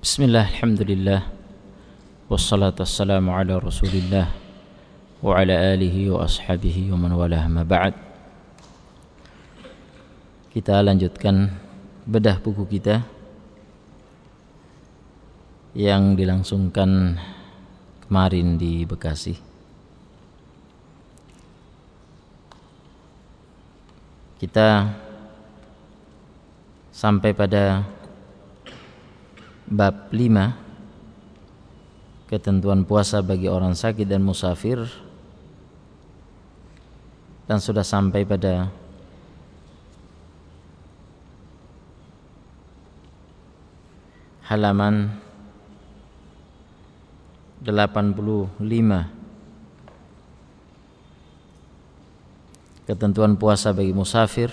Bismillah, Alhamdulillah. Wassalatu wassalamu ala rasulillah Wa ala alihi wa ashabihi wa man walah ma ba'd. Kita lanjutkan bedah buku kita Yang dilangsungkan kemarin di Bekasi. Kita sampai pada bab 5 ketentuan puasa bagi orang sakit dan musafir. Dan sudah sampai pada halaman 85 ketentuan puasa bagi musafir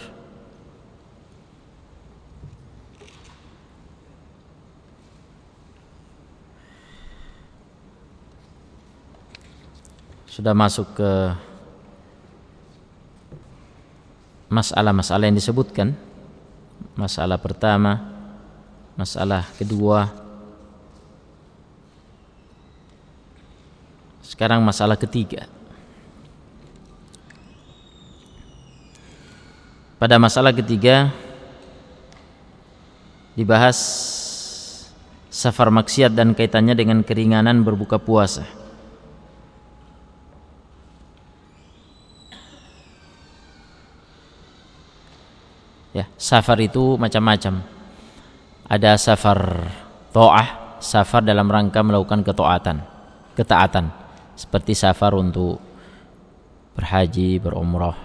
sudah masuk ke masalah-masalah yang disebutkan. Masalah pertama masalah kedua. Sekarang masalah ketiga. Pada masalah ketiga dibahas safar maksiat dan kaitannya dengan keringanan berbuka puasa ya safar itu macam-macam. Ada safar to'ah safar dalam rangka melakukan ketaatan ketaatan. Seperti safar untuk berhaji berumrah.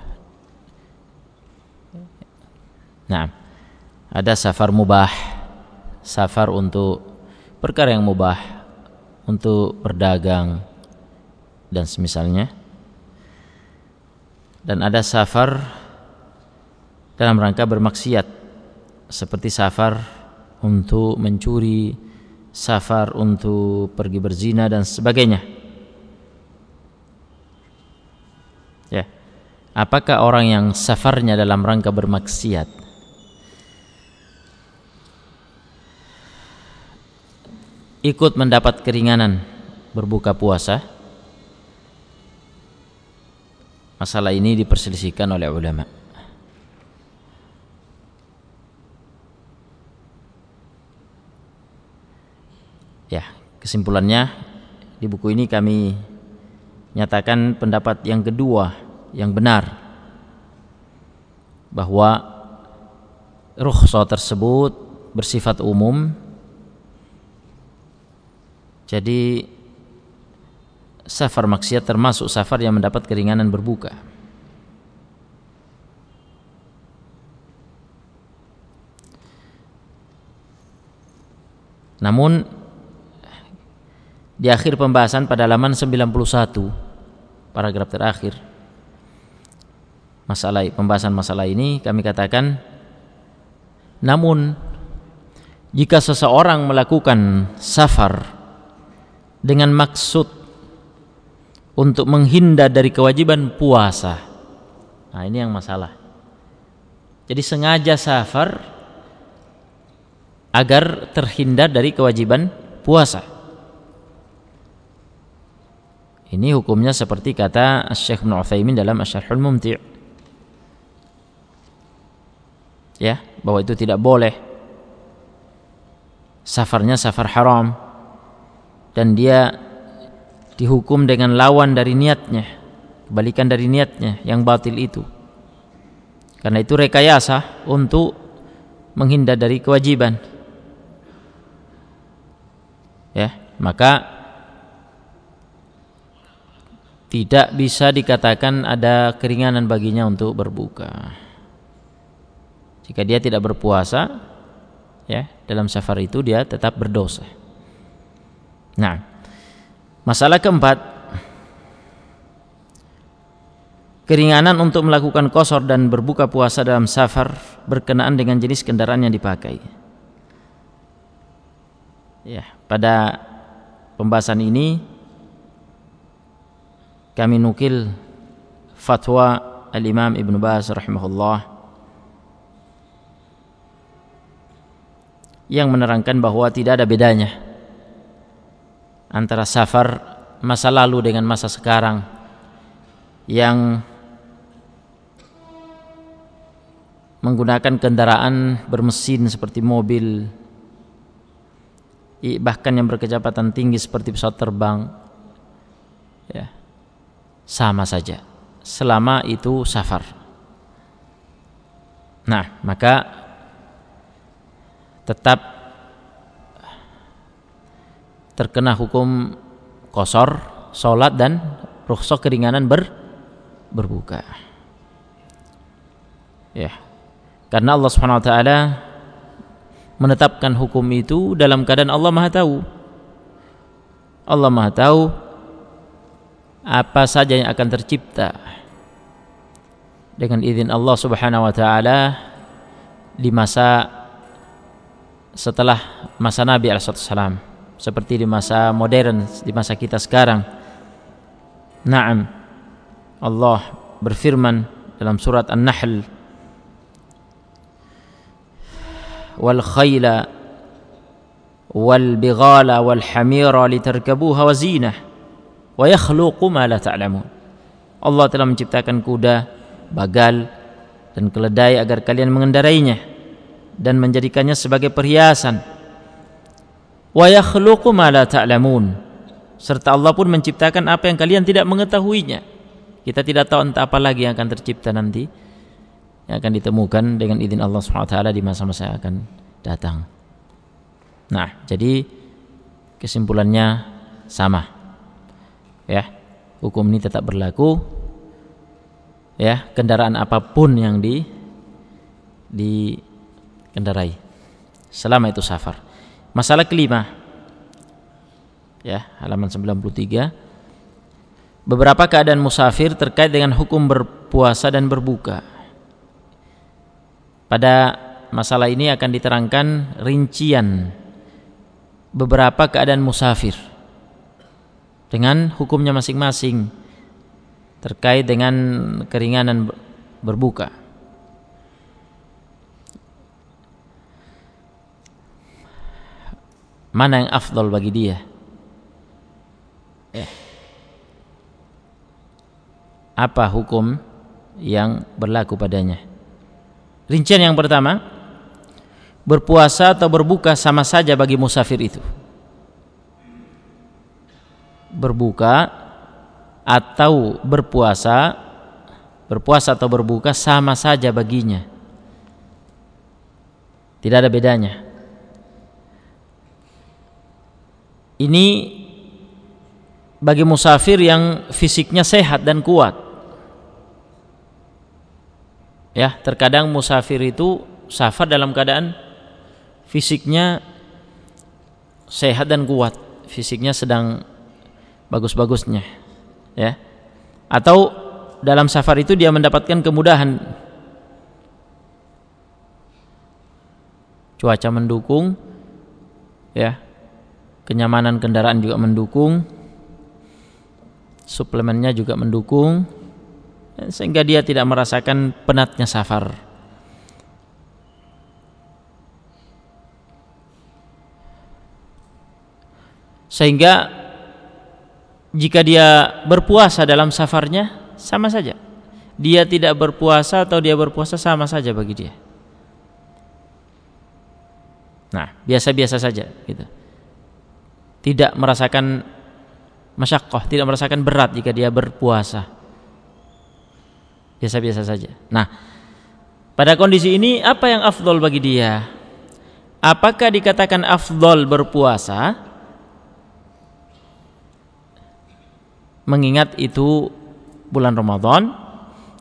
Nah ada safar mubah safar untuk perkara yang mubah untuk berdagang dan semisalnya. Dan ada safar dalam rangka bermaksiat seperti safar untuk mencuri, safar untuk pergi berzina dan sebagainya. Ya. Apakah orang yang safarnya dalam rangka bermaksiat ikut mendapat keringanan berbuka puasa? Masalah ini diperselisihkan oleh ulama. Ya, kesimpulannya di buku ini kami nyatakan pendapat yang kedua yang benar bahwa rukhsah tersebut bersifat umum. Jadi safar maksiat termasuk safar yang mendapat keringanan berbuka. Namun di akhir pembahasan pada halaman 91 paragraf terakhir masalah pembahasan masalah ini kami katakan namun jika seseorang melakukan safar dengan maksud untuk menghindar dari kewajiban puasa nah ini yang masalah. Jadi sengaja safar agar terhindar dari kewajiban puasa ini hukumnya seperti kata Syekh Ibn Uthaymin dalam Asyarhul Mumti' ya bahwa itu tidak boleh. Safarnya safar haram. Dan dia dihukum dengan lawan dari niatnya kebalikan dari niatnya yang batil itu. Karena itu rekayasa untuk menghindar dari kewajiban. Ya maka tidak bisa dikatakan ada keringanan baginya untuk berbuka. Jika dia tidak berpuasa, ya, dalam safar itu dia tetap berdosa. Nah, masalah keempat, keringanan untuk melakukan kosor dan berbuka puasa dalam safar berkenaan dengan jenis kendaraan yang dipakai. Ya, pada pembahasan ini kami nukil fatwa al-Imam Ibn Baz rahimahullah yang menerangkan bahwa tidak ada bedanya antara safar masa lalu dengan masa sekarang yang menggunakan kendaraan bermesin seperti mobil bahkan yang berkecepatan tinggi seperti pesawat terbang ya sama saja selama itu safar nah maka tetap terkena hukum kosor, sholat dan rukhsah keringanan ber, berbuka. Ya. Karena Allah Subhanahu wa taala menetapkan hukum itu dalam keadaan Allah Maha tahu. Allah Maha tahu apa saja yang akan tercipta? Dengan izin Allah Subhanahu wa taala di masa setelah masa Nabi Alaihissalam seperti di masa modern di masa kita sekarang. Naam. Allah berfirman dalam surat An-Nahl. Wal khayla wal bighala wal hamira litarkabuha wa zinah wa yakhluqu ma la ta'lamun Allah telah menciptakan kuda bagal dan keledai agar kalian mengendarainya dan menjadikannya sebagai perhiasan. Wa yakhluqu ma la ta'lamun. Serta Allah pun menciptakan apa yang kalian tidak mengetahuinya. Kita tidak tahu entah apa lagi yang akan tercipta nanti yang akan ditemukan dengan izin Allah SWT di masa-masa yang akan datang. Nah, jadi kesimpulannya sama. Ya, hukum ini tetap berlaku. Ya, kendaraan apa pun yang di kendarai selama itu safar. Masalah kelima ya, halaman 93 beberapa keadaan musafir terkait dengan hukum berpuasa dan berbuka. Pada masalah ini akan diterangkan rincian beberapa keadaan musafir dengan hukumnya masing-masing terkait dengan keringanan berbuka. mana yang afdol bagi dia ya. apa hukum yang berlaku padanya rincian yang pertama berpuasa atau berbuka sama saja bagi musafir itu berbuka atau berpuasa berpuasa atau berbuka sama saja baginya. Tidak ada bedanya. Ini bagi musafir yang fisiknya sehat dan kuat. Ya, terkadang musafir itu safar dalam keadaan fisiknya sehat dan kuat, fisiknya sedang bagus-bagusnya, ya. Atau dalam safar itu dia mendapatkan kemudahan. Cuaca mendukung ya. Kenyamanan kendaraan juga mendukung. Suplemennya juga mendukung. Sehingga dia tidak merasakan penatnya safar. Sehingga jika dia berpuasa dalam safarnya sama saja dia tidak berpuasa atau dia berpuasa sama saja bagi dia nah biasa-biasa saja gitu tidak merasakan masyakoh, tidak merasakan berat jika dia berpuasa. Biasa-biasa saja. Nah, pada kondisi ini apa yang afdol bagi dia? Apakah dikatakan afdol berpuasa? Mengingat itu bulan Ramadan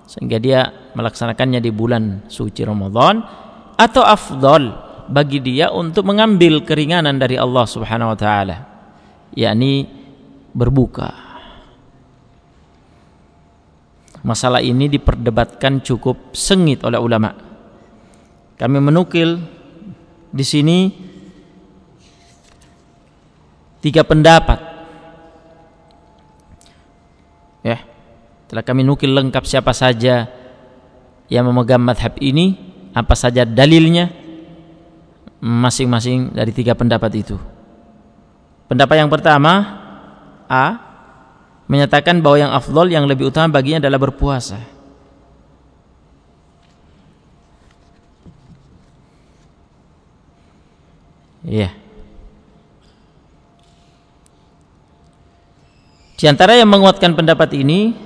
sehingga dia melaksanakannya di bulan suci Ramadan atau afdol bagi dia untuk mengambil keringanan dari Allah Subhanahu wa taala yakni berbuka. Masalah ini diperdebatkan cukup sengit oleh ulama. Kami menukil di sini tiga pendapat. Ya, telah kami nukil lengkap siapa saja yang memegang madhab ini, apa saja dalilnya. masing-masing dari tiga pendapat itu. Pendapat yang pertama A menyatakan bahwa yang afdol yang lebih utama baginya adalah berpuasa. Iya. Yeah. Di antara yang menguatkan pendapat ini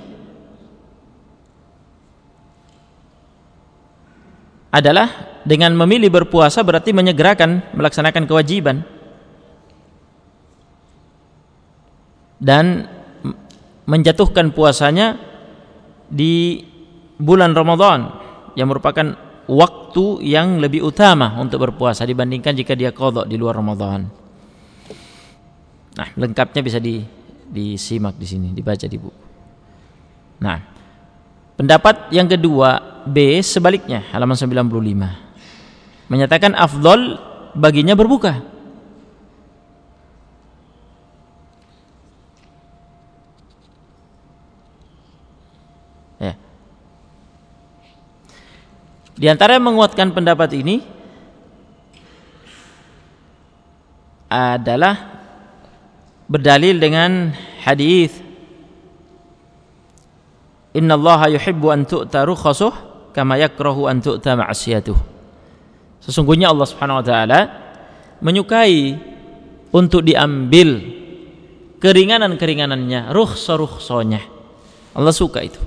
adalah dengan memilih berpuasa berarti menyegerakan melaksanakan kewajiban dan menjatuhkan puasanya di bulan Ramadan yang merupakan waktu yang lebih utama untuk berpuasa dibandingkan jika dia kodok di luar Ramadan. Nah, lengkapnya bisa di disimak di sini, dibaca di buku. Nah, pendapat yang kedua B sebaliknya halaman 95. Menyatakan afdol baginya berbuka. Ya. Di antara yang menguatkan pendapat ini adalah berdalil dengan hadis Inna Allah yuhibbu an tu'ta rukhasuh kama yakrahu an tu'ta ma'asiyatuh. Sesungguhnya Allah Subhanahu wa taala menyukai untuk diambil keringanan-keringanannya, rukhsa-rukhsanya. Allah suka itu.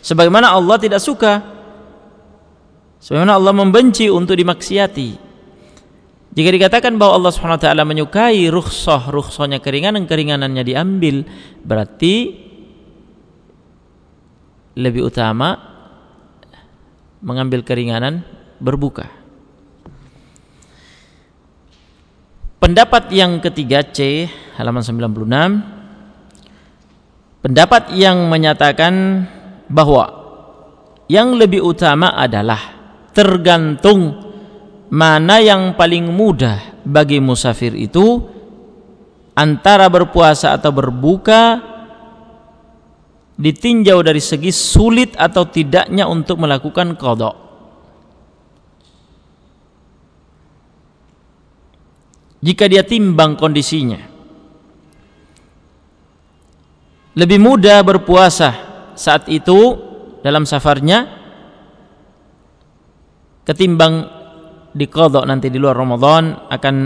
Sebagaimana Allah tidak suka sebagaimana Allah membenci untuk dimaksiati. Jika dikatakan bahwa Allah Subhanahu wa taala menyukai rukhsah, rukhsahnya keringanan-keringanannya diambil, berarti lebih utama mengambil keringanan berbuka. Pendapat yang ketiga C halaman 96 Pendapat yang menyatakan bahwa yang lebih utama adalah tergantung mana yang paling mudah bagi musafir itu antara berpuasa atau berbuka ditinjau dari segi sulit atau tidaknya untuk melakukan kodok. Jika dia timbang kondisinya, lebih mudah berpuasa saat itu dalam safarnya ketimbang dikodok nanti di luar Ramadan akan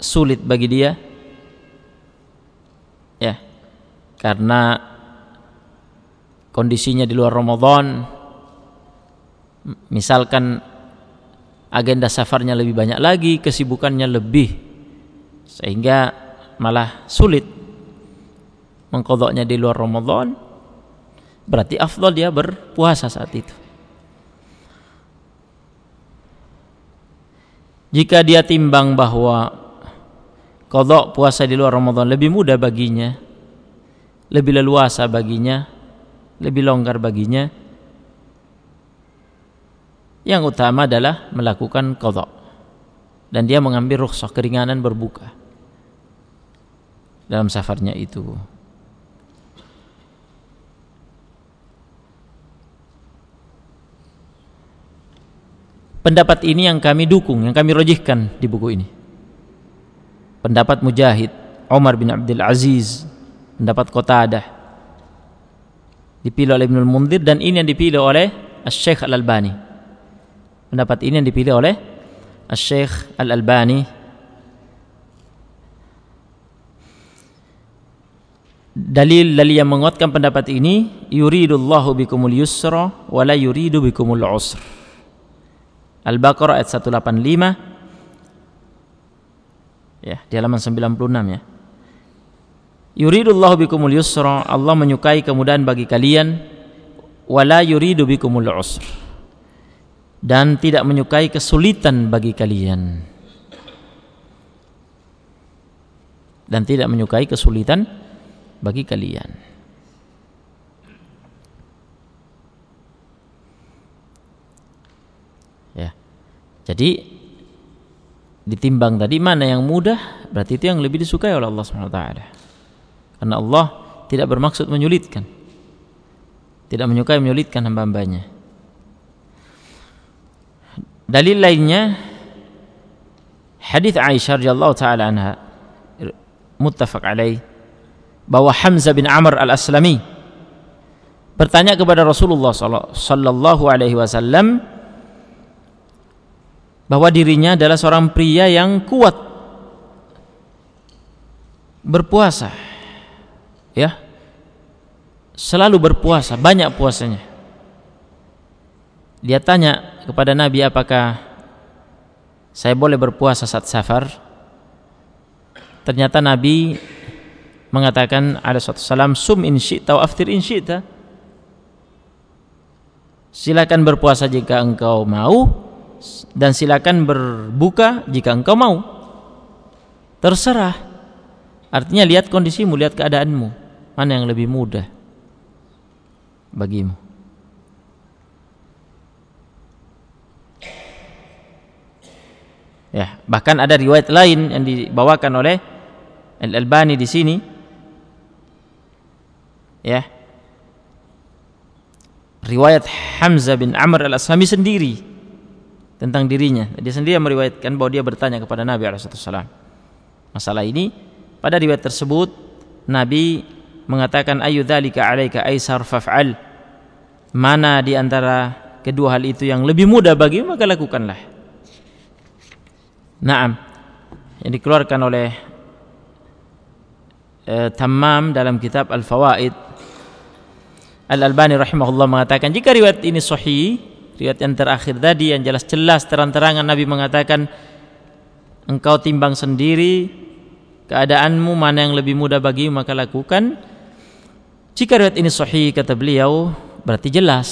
sulit bagi dia. Ya. Karena kondisinya di luar Ramadan misalkan agenda safarnya lebih banyak lagi kesibukannya lebih sehingga malah sulit mengkodoknya di luar Ramadan berarti afdal dia berpuasa saat itu Jika dia timbang bahwa kodok puasa di luar Ramadan lebih mudah baginya, lebih leluasa baginya, lebih longgar baginya, yang utama adalah melakukan kodok dan dia mengambil rukhsah keringanan berbuka dalam safarnya itu. Pendapat ini yang kami dukung, yang kami rojihkan di buku ini. Pendapat Mujahid, Umar bin Abdul Aziz, pendapat Qatadah. Dipilih oleh Ibnul Mundir dan ini yang dipilih oleh Syekh Al-Albani. Pendapat ini yang dipilih oleh Syekh Al-Albani dalil dalil yang menguatkan pendapat ini yuridullahu bikumul yusra wa la yuridu bikumul usra Al-Baqarah ayat 185 ya di halaman 96 ya. Yuridullahu bikumul yusra Allah menyukai kemudahan bagi kalian. Wala yuridu bikumul usr. Dan tidak menyukai kesulitan bagi kalian. Dan tidak menyukai kesulitan bagi kalian Jadi ditimbang tadi mana yang mudah berarti itu yang lebih disukai oleh Allah Subhanahu wa taala. Karena Allah tidak bermaksud menyulitkan. Tidak menyukai menyulitkan hamba-hambanya. Dalil lainnya hadis Aisyah radhiyallahu taala anha muttafaq alaih bahwa Hamzah bin Amr al-Aslami bertanya kepada Rasulullah sallallahu alaihi wasallam bahwa dirinya adalah seorang pria yang kuat berpuasa ya. Selalu berpuasa banyak puasanya. Dia tanya kepada Nabi apakah saya boleh berpuasa saat safar? Ternyata Nabi mengatakan ada suatu salam sum in syi'ta wa aftir in syi'ta. Silakan berpuasa jika engkau mau dan silakan berbuka jika engkau mau. Terserah. Artinya lihat kondisimu lihat keadaanmu. Mana yang lebih mudah bagimu? Ya bahkan ada riwayat lain yang dibawakan oleh Al Albani di sini. Ya. Riwayat Hamzah bin Amr al Aslami sendiri tentang dirinya. Dia sendiri yang meriwayatkan bahwa dia bertanya kepada Nabi Alaihissalam masalah ini pada riwayat tersebut Nabi mengatakan ayu dzalika alaika aisar faf'al. Mana di antara kedua hal itu yang lebih mudah bagi maka lakukanlah. Naam. Yang dikeluarkan oleh eh, Tamam dalam kitab Al-Fawaid. Al-Albani rahimahullah mengatakan jika riwayat ini sahih, riwayat yang terakhir tadi yang jelas-jelas terang-terangan Nabi mengatakan engkau timbang sendiri keadaanmu mana yang lebih mudah bagi maka lakukan. Jika riwayat ini sahih kata beliau berarti jelas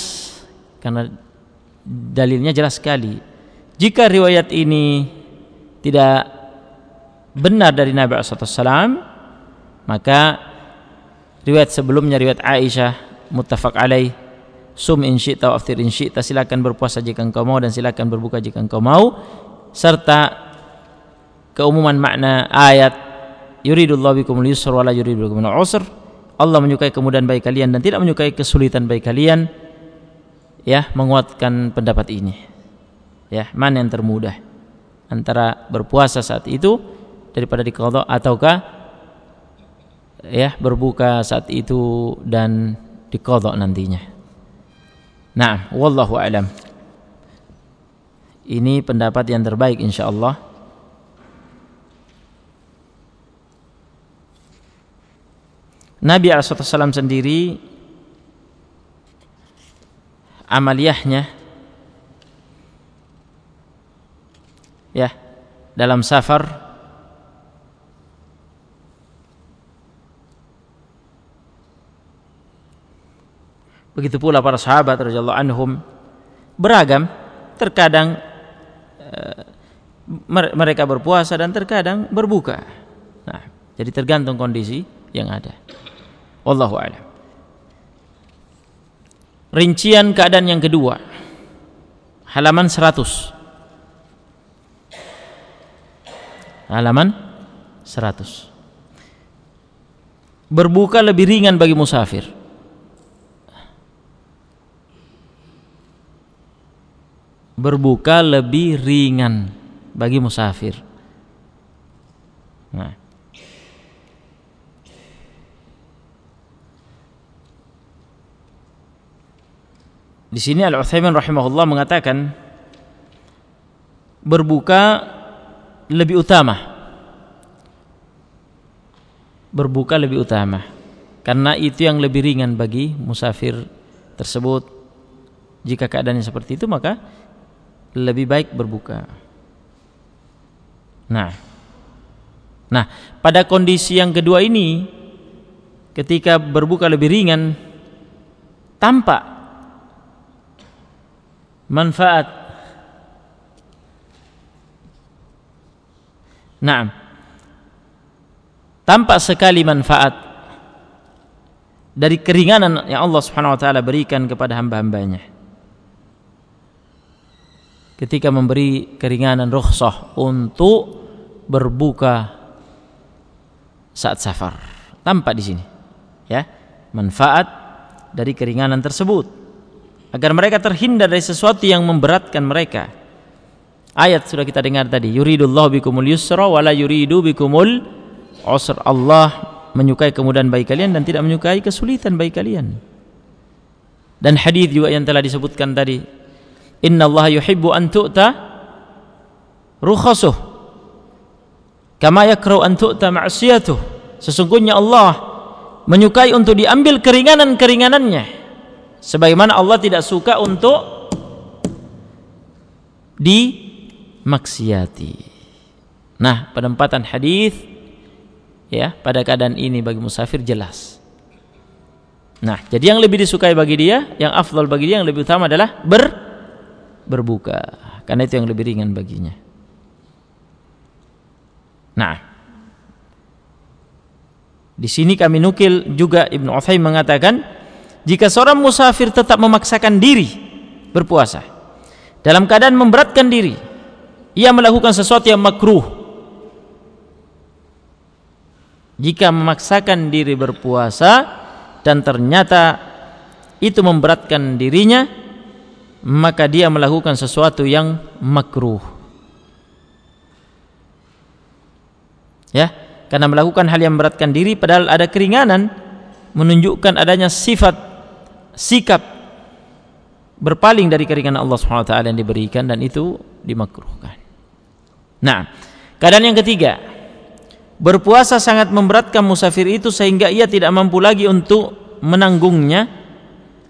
karena dalilnya jelas sekali. Jika riwayat ini tidak benar dari Nabi SAW maka riwayat sebelumnya riwayat Aisyah muttafaq alaih sum in syi'ta wa in syi'ta. Silakan berpuasa jika engkau mau dan silakan berbuka jika engkau mau. Serta keumuman makna ayat yuridullahu bikumul yusra wa la yuridu bikumul usr Allah menyukai kemudahan bagi kalian dan tidak menyukai kesulitan bagi kalian. Ya menguatkan pendapat ini. Ya mana yang termudah antara berpuasa saat itu daripada diqadha ataukah ya berbuka saat itu dan dikodok nantinya. Nah, wallahu alam. Ini pendapat yang terbaik insyaallah. Nabi SAW sendiri amaliyahnya ya dalam safar Begitu pula para sahabat radhiyallahu anhum beragam. Terkadang uh, mereka berpuasa dan terkadang berbuka. Nah, jadi tergantung kondisi yang ada. Wallahu a'lam. Rincian keadaan yang kedua. Halaman 100. Halaman 100. Berbuka lebih ringan bagi musafir. Berbuka lebih ringan bagi musafir. Nah. Di sini Al Utsaimin rahimahullah mengatakan berbuka lebih utama. Berbuka lebih utama karena itu yang lebih ringan bagi musafir tersebut. Jika keadaannya seperti itu maka lebih baik berbuka. Nah, nah pada kondisi yang kedua ini, ketika berbuka lebih ringan, tampak manfaat. Nah, tampak sekali manfaat dari keringanan yang Allah Subhanahu wa taala berikan kepada hamba-hambanya ketika memberi keringanan rukhsah untuk berbuka saat safar. Tampak di sini. Ya, manfaat dari keringanan tersebut agar mereka terhindar dari sesuatu yang memberatkan mereka. Ayat sudah kita dengar tadi, yuridullahu bikumul yusra wala yuridu bikumul usra. Allah menyukai kemudahan bagi kalian dan tidak menyukai kesulitan bagi kalian. Dan hadis juga yang telah disebutkan tadi, Inna Allah yuhibbu an tu'ta rukhasuh kama yakrau an tu'ta ma'siyatuh. Sesungguhnya Allah menyukai untuk diambil keringanan-keringanannya. Sebagaimana Allah tidak suka untuk di maksiati. Nah, penempatan hadis ya pada keadaan ini bagi musafir jelas. Nah, jadi yang lebih disukai bagi dia, yang afdal bagi dia, yang lebih utama adalah ber berbuka. Karena itu yang lebih ringan baginya. Nah, di sini kami nukil juga Ibnu Utsaimin mengatakan jika seorang musafir tetap memaksakan diri berpuasa dalam keadaan memberatkan diri ia melakukan sesuatu yang makruh jika memaksakan diri berpuasa dan ternyata itu memberatkan dirinya maka dia melakukan sesuatu yang makruh. Ya karena melakukan hal yang memberatkan diri padahal ada keringanan menunjukkan adanya sifat sikap berpaling dari keringanan Allah Subhanahu wa taala yang diberikan dan itu dimakruhkan. Nah, keadaan yang ketiga, berpuasa sangat memberatkan musafir itu sehingga ia tidak mampu lagi untuk menanggungnya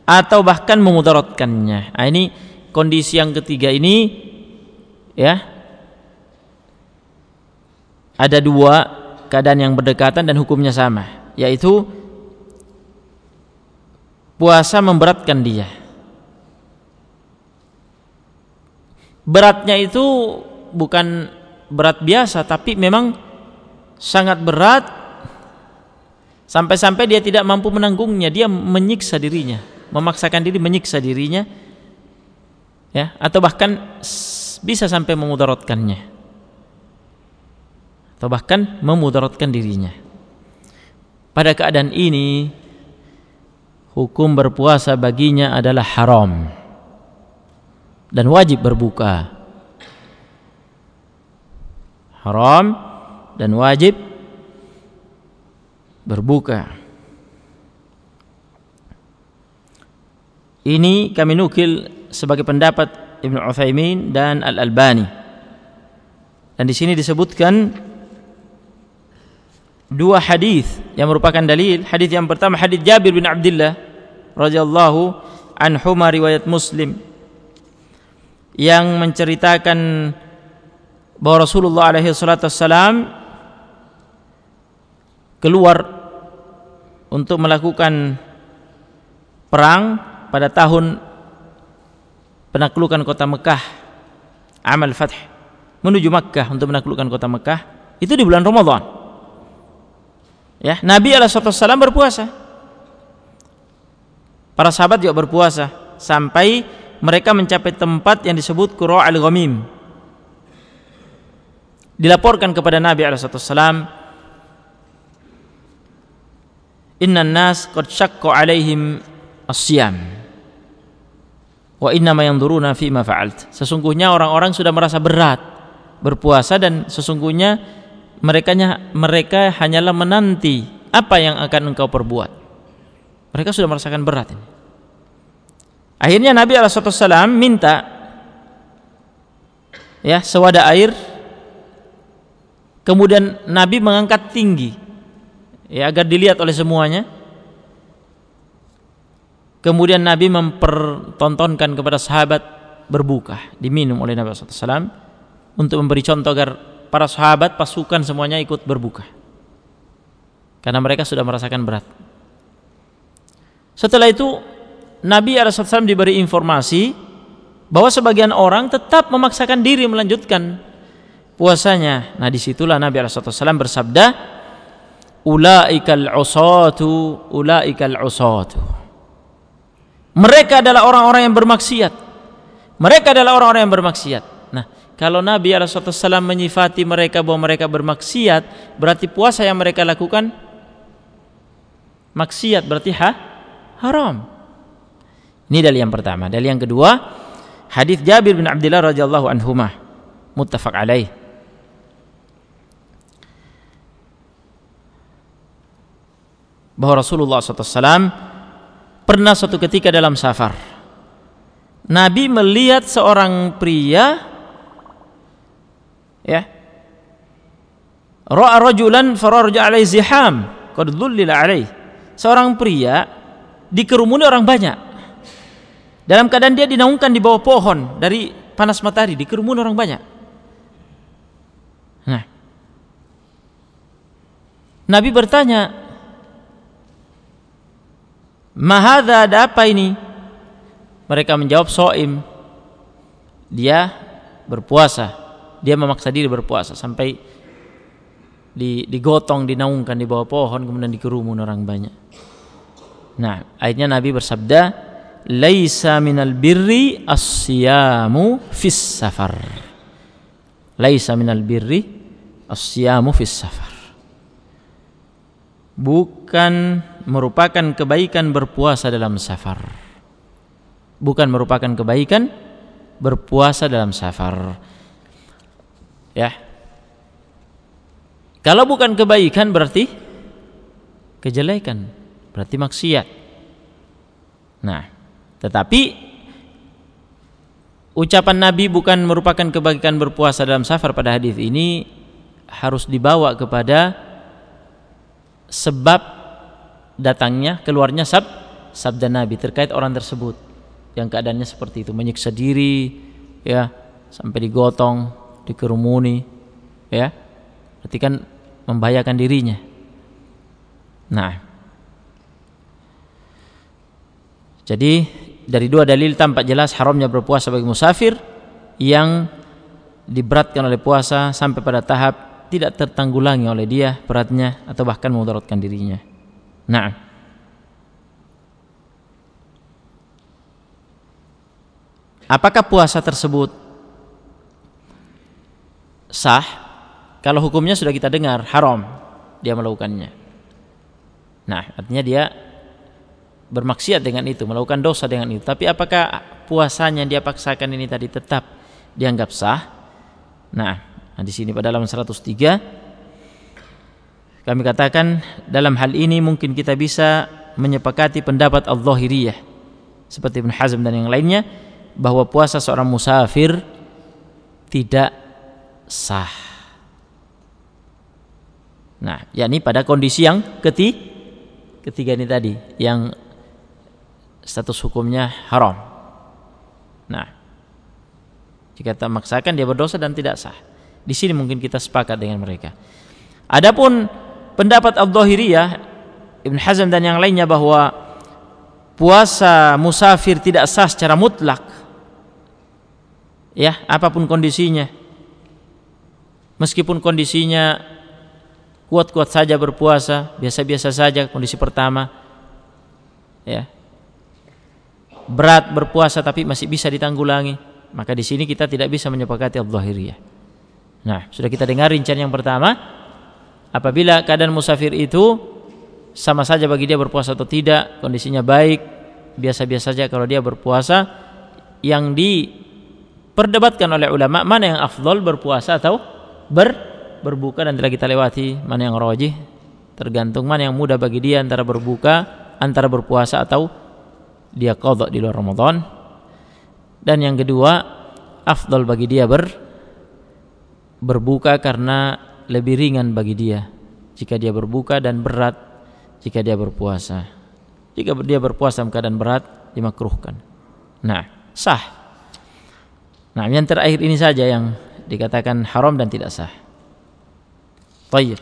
atau bahkan memudaratkannya. Nah, ini kondisi yang ketiga ini ya ada dua keadaan yang berdekatan dan hukumnya sama, yaitu puasa memberatkan dia. Beratnya itu bukan berat biasa tapi memang sangat berat sampai-sampai dia tidak mampu menanggungnya dia menyiksa dirinya memaksakan diri menyiksa dirinya ya atau bahkan bisa sampai memudaratkannya. Atau bahkan memudaratkan dirinya. Pada keadaan ini hukum berpuasa baginya adalah haram dan wajib berbuka. Haram dan wajib berbuka. Ini kami nukil sebagai pendapat Ibnu Utsaimin dan Al-Albani. Dan di sini disebutkan dua hadis yang merupakan dalil. Hadis yang pertama hadis Jabir bin Abdullah radhiyallahu anhu riwayat Muslim yang menceritakan bahwa Rasulullah alaihi salatu wassalam keluar untuk melakukan perang pada tahun penaklukan kota Mekah amal fath menuju Makkah untuk menaklukkan kota Mekah itu di bulan Ramadan. Ya Nabi alaihi berpuasa. Para sahabat juga berpuasa sampai mereka mencapai tempat yang disebut Qura al-Ghamim dilaporkan kepada Nabi alaihissalam Inna nas qad alaihim asyam wa inna ma yanzuruna fi ma fa'alt. Sesungguhnya orang-orang sudah merasa berat berpuasa dan sesungguhnya mereka mereka hanyalah menanti apa yang akan engkau perbuat. Mereka sudah merasakan berat ini. Akhirnya Nabi alaihissalam minta ya sewadah air. Kemudian Nabi mengangkat tinggi ya agar dilihat oleh semuanya. Kemudian Nabi mempertontonkan kepada sahabat berbuka, diminum oleh Nabi SAW untuk memberi contoh agar para sahabat pasukan semuanya ikut berbuka. Karena mereka sudah merasakan berat. Setelah itu Nabi SAW diberi informasi bahwa sebagian orang tetap memaksakan diri melanjutkan puasanya. Nah di situlah Nabi SAW bersabda, Ulaikal usatu, ulaikal usatu. Mereka adalah orang-orang yang bermaksiat. Mereka adalah orang-orang yang bermaksiat. Nah, kalau Nabi SAW menyifati mereka bahwa mereka bermaksiat, berarti puasa yang mereka lakukan maksiat berarti ha? haram. Ini dalil yang pertama. Dalil yang kedua, hadis Jabir bin Abdullah radhiyallahu anhumah muttafaq alaih bahwa Rasulullah SAW pernah suatu ketika dalam safar. Nabi melihat seorang pria ya ra'a rajulan fararja alaihi ziham qad alaihi. Seorang pria dikerumuni orang banyak. Dalam keadaan dia dinaungkan di bawah pohon dari panas matahari dikerumuni orang banyak. Nah. Nabi bertanya Mahadha ada apa ini? Mereka menjawab soim. Dia berpuasa. Dia memaksa diri berpuasa sampai digotong, dinaungkan di bawah pohon kemudian dikerumun orang banyak. Nah, akhirnya Nabi bersabda, "Laisa minal birri as-siyamu fis safar." Laisa minal birri as-siyamu fis safar. Bukan merupakan kebaikan berpuasa dalam safar. Bukan merupakan kebaikan berpuasa dalam safar. Ya. Kalau bukan kebaikan berarti kejelekan, berarti maksiat. Nah, tetapi ucapan Nabi bukan merupakan kebaikan berpuasa dalam safar pada hadis ini harus dibawa kepada sebab datangnya keluarnya sab sabda Nabi terkait orang tersebut yang keadaannya seperti itu. Menyiksa diri ya sampai digotong dikerumuni ya. Berarti kan membahayakan dirinya. Nah. Jadi dari dua dalil tampak jelas haramnya berpuasa bagi musafir yang diberatkan oleh puasa sampai pada tahap tidak tertanggulangi oleh dia beratnya atau bahkan memudaratkan dirinya. Nah. Apakah puasa tersebut sah? Kalau hukumnya sudah kita dengar haram dia melakukannya. Nah, artinya dia bermaksiat dengan itu, melakukan dosa dengan itu. Tapi apakah puasanya dia paksakan ini tadi tetap dianggap sah? Nah, di sini pada halaman 103 kami katakan dalam hal ini mungkin kita bisa menyepakati pendapat Al-Zahiriyah seperti Ibn Hazm dan yang lainnya bahwa puasa seorang musafir tidak sah. Nah, yakni pada kondisi yang ketiga, ketiga ini tadi yang status hukumnya haram. Nah, jika tak maksakan dia berdosa dan tidak sah. Di sini mungkin kita sepakat dengan mereka. Adapun pendapat Al-Dhahiriyah Ibn Hazm dan yang lainnya bahwa puasa musafir tidak sah secara mutlak. Ya apa pun kondisinya. Meskipun kondisinya kuat-kuat saja berpuasa biasa-biasa saja kondisi pertama. Ya. Berat berpuasa tapi masih bisa ditanggulangi. Maka di sini kita tidak bisa menyepakati al-zahiriyah nah sudah kita dengar rincian yang pertama apabila keadaan musafir itu sama saja bagi dia berpuasa atau tidak, kondisinya baik, biasa-biasa saja kalau dia berpuasa, yang diperdebatkan oleh ulama mana yang afdol berpuasa atau ber berbuka dan telah kita lewati mana yang rojih tergantung mana yang mudah bagi dia antara berbuka antara berpuasa atau dia kodok di luar Ramadan. Dan yang kedua afdol bagi dia ber berbuka karena lebih ringan bagi dia jika dia berbuka dan berat jika dia berpuasa. Jika dia berpuasa dalam keadaan berat dimakruhkan. Nah, sah. Nah, yang terakhir ini saja yang dikatakan haram dan tidak sah. Baik.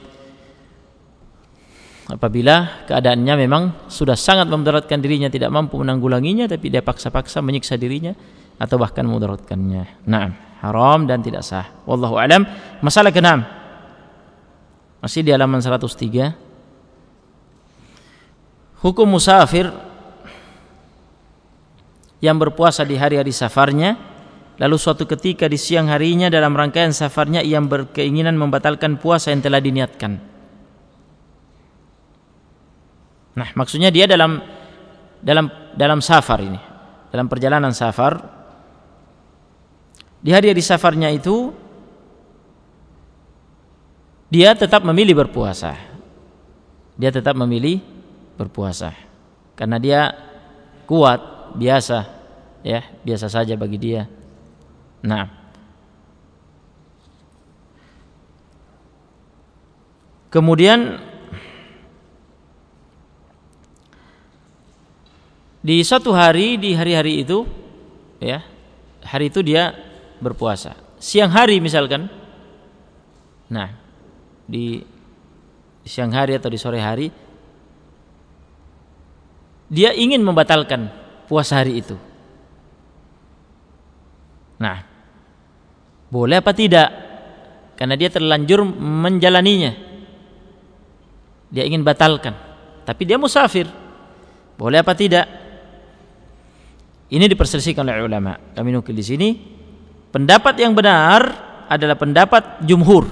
Apabila keadaannya memang sudah sangat memudaratkan dirinya, tidak mampu menanggulanginya, tapi dia paksa-paksa menyiksa dirinya atau bahkan memudaratkannya. Nah, haram dan tidak sah. Wallahu alam. Masalah keenam. Masih di halaman 103. Hukum musafir yang berpuasa di hari-hari safarnya lalu suatu ketika di siang harinya dalam rangkaian safarnya ia berkeinginan membatalkan puasa yang telah diniatkan. Nah, maksudnya dia dalam dalam dalam safar ini, dalam perjalanan safar di hari-hari safarnya itu dia tetap memilih berpuasa. Dia tetap memilih berpuasa karena dia kuat, biasa, ya, biasa saja bagi dia. Nah, kemudian di satu hari di hari-hari itu, ya, hari itu dia berpuasa. Siang hari misalkan, nah di siang hari atau di sore hari dia ingin membatalkan puasa hari itu. Nah, boleh apa tidak? Karena dia terlanjur menjalaninya. Dia ingin batalkan, tapi dia musafir. Boleh apa tidak? Ini diperselisihkan oleh ulama. Kami nukil di sini. Pendapat yang benar adalah pendapat jumhur,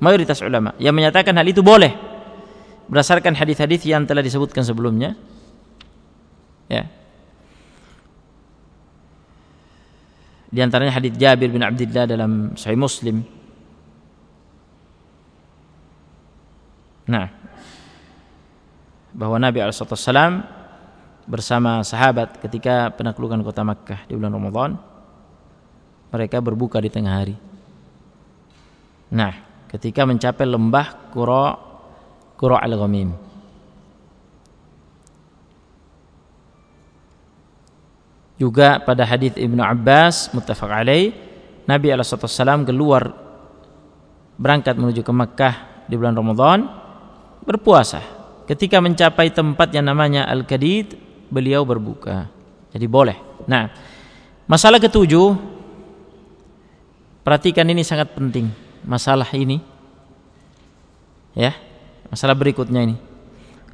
mayoritas ulama yang menyatakan hal itu boleh. Berdasarkan hadis-hadis yang telah disebutkan sebelumnya. Ya. Di antaranya hadis Jabir bin Abdullah dalam Sahih Muslim. Nah. Bahwa Nabi SAW bersama sahabat ketika penaklukan kota Makkah di bulan Ramadan mereka berbuka di tengah hari. Nah ketika mencapai lembah Qura Qura al-Ghamim Juga pada hadis Ibnu Abbas muttafaq alaih Nabi SAW keluar berangkat menuju ke Makkah di bulan Ramadan berpuasa. Ketika mencapai tempat yang namanya Al-Kadid, beliau berbuka. Jadi boleh. Nah, masalah ketujuh perhatikan ini sangat penting. Masalah ini ya, masalah berikutnya ini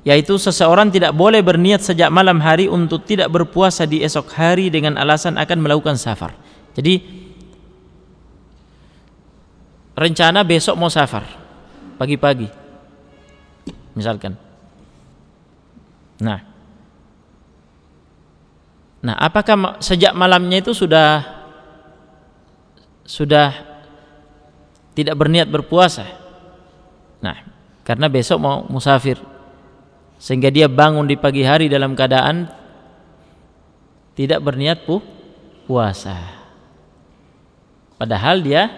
yaitu seseorang tidak boleh berniat sejak malam hari untuk tidak berpuasa di esok hari dengan alasan akan melakukan safar. Jadi rencana besok mau safar pagi-pagi. Misalkan. Nah. Nah, apakah sejak malamnya itu sudah sudah tidak berniat berpuasa? Nah, karena besok mau musafir sehingga dia bangun di pagi hari dalam keadaan tidak berniat pu puasa. Padahal dia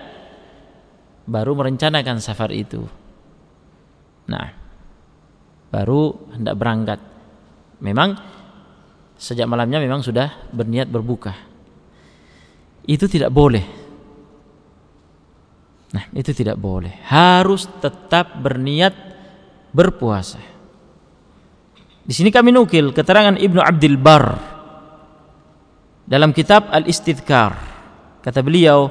baru merencanakan safar itu. Nah, baru hendak berangkat. Memang sejak malamnya memang sudah berniat berbuka. Itu tidak boleh. Nah, itu tidak boleh. Harus tetap berniat berpuasa. Di sini kami nukil keterangan Ibnu Abdul Bar dalam kitab Al-Istidkar. Kata beliau,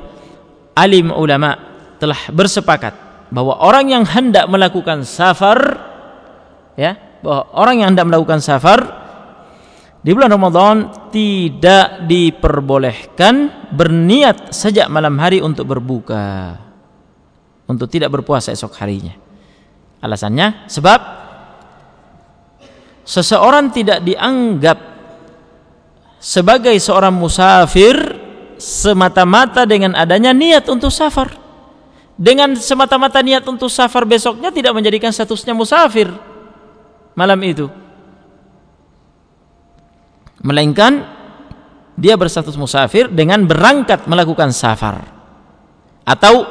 alim ulama telah bersepakat bahwa orang yang hendak melakukan safar ya, bahwa orang yang hendak melakukan safar di bulan Ramadan tidak diperbolehkan berniat sejak malam hari untuk berbuka untuk tidak berpuasa esok harinya. Alasannya sebab seseorang tidak dianggap sebagai seorang musafir semata-mata dengan adanya niat untuk safar. Dengan semata-mata niat untuk safar besoknya tidak menjadikan statusnya musafir malam itu. Melainkan dia berstatus musafir dengan berangkat melakukan safar atau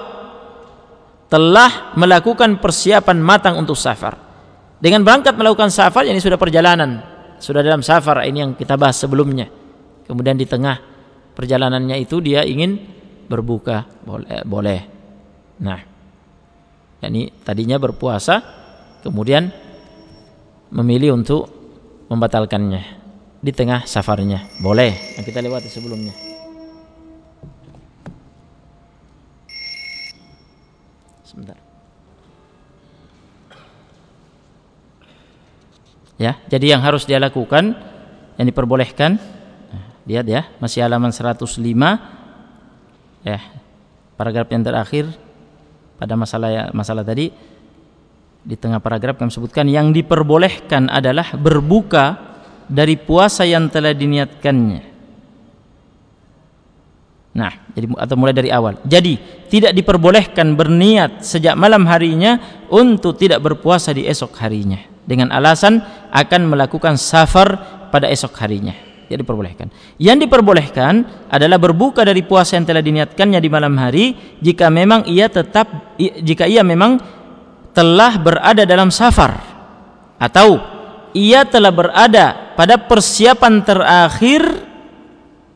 telah melakukan persiapan matang untuk safar. Dengan berangkat melakukan safar ini sudah perjalanan sudah dalam safar ini yang kita bahas sebelumnya. Kemudian di tengah perjalanannya itu dia ingin berbuka boleh boleh. Nah ini tadinya berpuasa kemudian memilih untuk membatalkannya di tengah safarnya. Boleh. Yang kita lewati sebelumnya sebentar Ya, jadi yang harus dia lakukan yang diperbolehkan lihat ya, masih halaman 105 ya. Paragraf yang terakhir pada masalah ya, masalah tadi di tengah paragraf kami sebutkan yang diperbolehkan adalah berbuka dari puasa yang telah diniatkannya. Nah, jadi atau mulai dari awal. Jadi, tidak diperbolehkan berniat sejak malam harinya untuk tidak berpuasa di esok harinya dengan alasan akan melakukan safar pada esok harinya. Tidak diperbolehkan. Yang diperbolehkan adalah berbuka dari puasa yang telah diniatkannya di malam hari jika memang ia tetap jika ia memang telah berada dalam safar atau ia telah berada pada persiapan terakhir.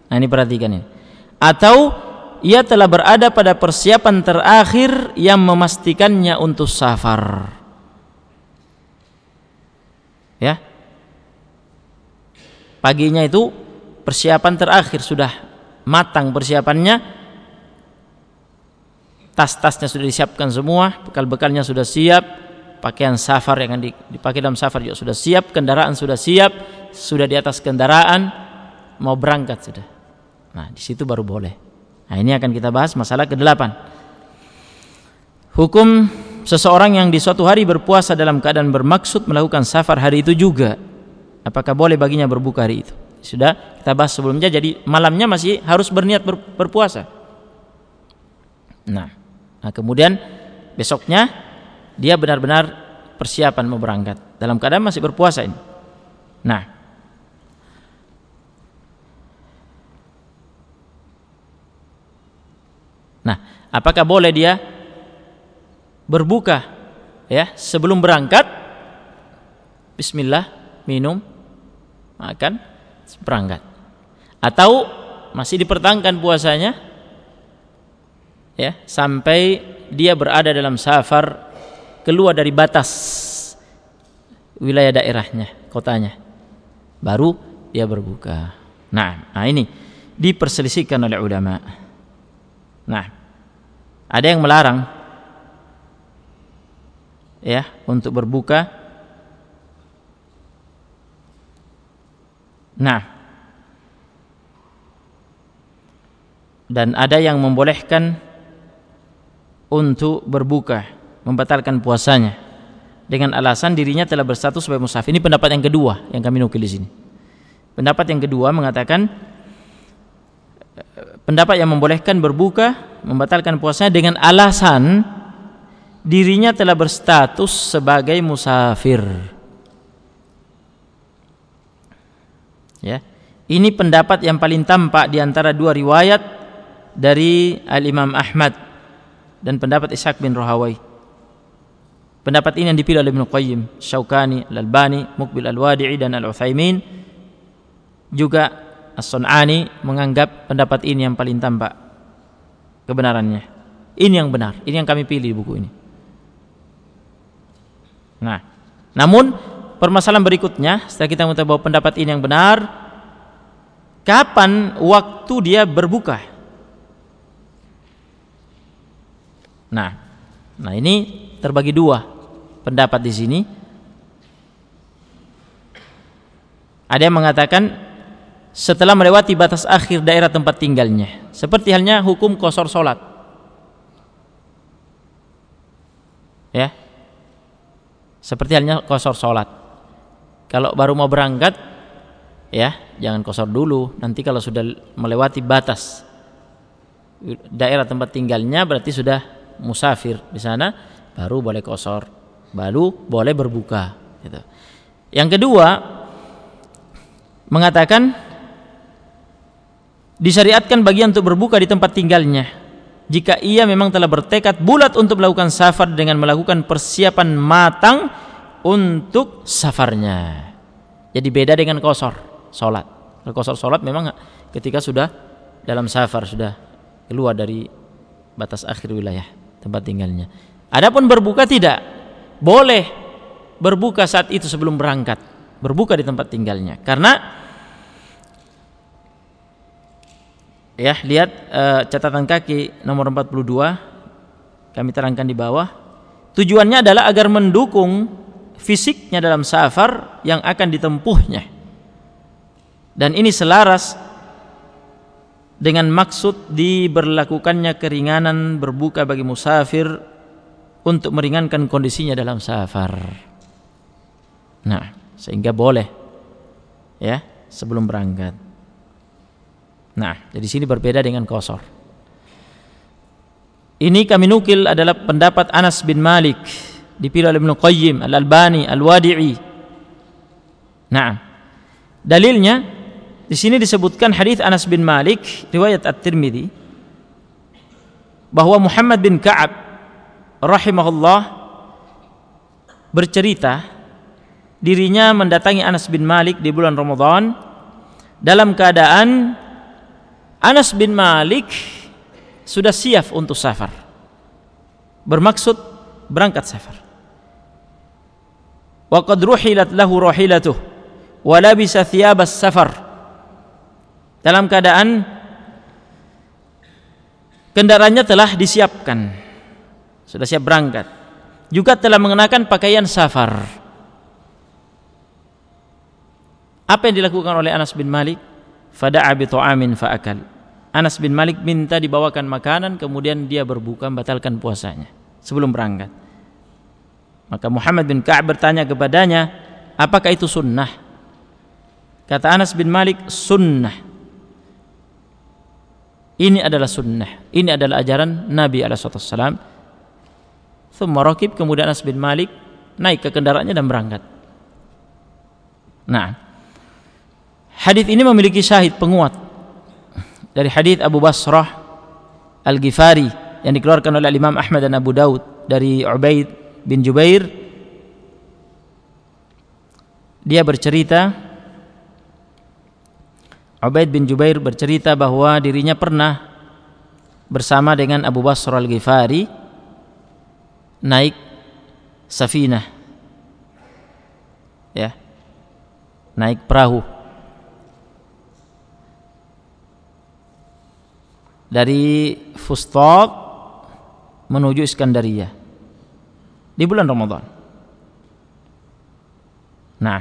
Nah, ini perhatikan ini atau ia telah berada pada persiapan terakhir yang memastikannya untuk safar. Ya. Paginya itu persiapan terakhir sudah matang persiapannya. Tas-tasnya sudah disiapkan semua, bekal-bekalnya sudah siap, pakaian safar yang dipakai dalam safar juga sudah siap, kendaraan sudah siap, sudah di atas kendaraan, mau berangkat sudah. Nah, di situ baru boleh. Nah, ini akan kita bahas masalah ke-8. Hukum seseorang yang di suatu hari berpuasa dalam keadaan bermaksud melakukan safar hari itu juga. Apakah boleh baginya berbuka hari itu? Sudah kita bahas sebelumnya jadi malamnya masih harus berniat ber, berpuasa. Nah, nah, kemudian besoknya dia benar-benar persiapan mau berangkat dalam keadaan masih berpuasa ini. Nah, Nah, apakah boleh dia berbuka ya sebelum berangkat? Bismillah, minum, makan, berangkat. Atau masih dipertahankan puasanya ya sampai dia berada dalam safar keluar dari batas wilayah daerahnya, kotanya. Baru dia berbuka. Nah, nah ini diperselisihkan oleh ulama. Nah, ada yang melarang ya untuk berbuka. Nah, dan ada yang membolehkan untuk berbuka, membatalkan puasanya dengan alasan dirinya telah berstatus sebagai musafir. Ini pendapat yang kedua yang kami nukil di sini. Pendapat yang kedua mengatakan pendapat yang membolehkan berbuka membatalkan puasanya dengan alasan dirinya telah berstatus sebagai musafir. Ya. Ini pendapat yang paling tampak di antara dua riwayat dari Al-Imam Ahmad dan pendapat Ishaq bin Rohawai. Pendapat ini yang dipilih oleh Ibnu Qayyim, Syaukani, Al-Albani, Mukbil Al-Wadi'i dan Al-Utsaimin juga As-Sun'ani menganggap pendapat ini yang paling tampak kebenarannya. Ini yang benar, ini yang kami pilih di buku ini. Nah, namun permasalahan berikutnya setelah kita mengetahui bahwa pendapat ini yang benar, kapan waktu dia berbuka? Nah, nah ini terbagi dua pendapat di sini. Ada yang mengatakan setelah melewati batas akhir daerah tempat tinggalnya. Seperti halnya hukum kosor solat. Ya. Seperti halnya kosor solat. Kalau baru mau berangkat ya jangan kosor dulu. Nanti kalau sudah melewati batas daerah tempat tinggalnya berarti sudah musafir di sana baru boleh kosor. Baru boleh berbuka gitu. yang kedua mengatakan disyariatkan bagian untuk berbuka di tempat tinggalnya. Jika ia memang telah bertekad bulat untuk melakukan safar dengan melakukan persiapan matang untuk safarnya. Jadi beda dengan kosor solat kalau kosor solat memang ketika sudah dalam safar sudah keluar dari batas akhir wilayah tempat tinggalnya. Adapun berbuka tidak. Boleh berbuka saat itu sebelum berangkat. Berbuka di tempat tinggalnya. Karena ya lihat uh, catatan kaki nomor 42 kami terangkan di bawah. Tujuannya adalah agar mendukung fisiknya dalam safar yang akan ditempuhnya. Dan ini selaras dengan maksud diberlakukannya keringanan berbuka bagi musafir untuk meringankan kondisinya dalam safar. Nah sehingga boleh ya sebelum berangkat Nah, jadi sini berbeda dengan kosor. Ini kami nukil adalah pendapat Anas bin Malik dipilih oleh Ibnu Qayyim, Al-Albani, Al-Wadi'i. Nah, dalilnya di sini disebutkan hadis Anas bin Malik riwayat At-Tirmidzi bahwa Muhammad bin Ka'ab rahimahullah bercerita dirinya mendatangi Anas bin Malik di bulan Ramadan dalam keadaan Anas bin Malik sudah siap untuk safar. Bermaksud berangkat safar. Wa qad ruhilat lahu rahilatuh wa labisa thiyabas safar. Dalam keadaan kendaraannya telah disiapkan. Sudah siap berangkat. Juga telah mengenakan pakaian safar. Apa yang dilakukan oleh Anas bin Malik? Fada'a bi ta'amin fa'akal Anas bin Malik minta dibawakan makanan kemudian dia berbuka membatalkan puasanya sebelum berangkat. Maka Muhammad bin Ka'ab bertanya kepadanya, "Apakah itu sunnah?" Kata Anas bin Malik, "Sunnah." Ini adalah sunnah. Ini adalah ajaran Nabi alaihissalam. Thumma rakib kemudian Anas bin Malik naik ke kendaraannya dan berangkat. Nah, hadis ini memiliki syahid penguat. Dari hadis Abu Basrah Al-Ghifari yang dikeluarkan oleh Imam Ahmad dan Abu Daud dari Ubaid bin Jubair dia bercerita Ubaid bin Jubair bercerita bahwa dirinya pernah bersama dengan Abu Basrah Al-Ghifari naik safinah ya naik perahu dari Fustat menuju Iskandaria di bulan Ramadan. Nah,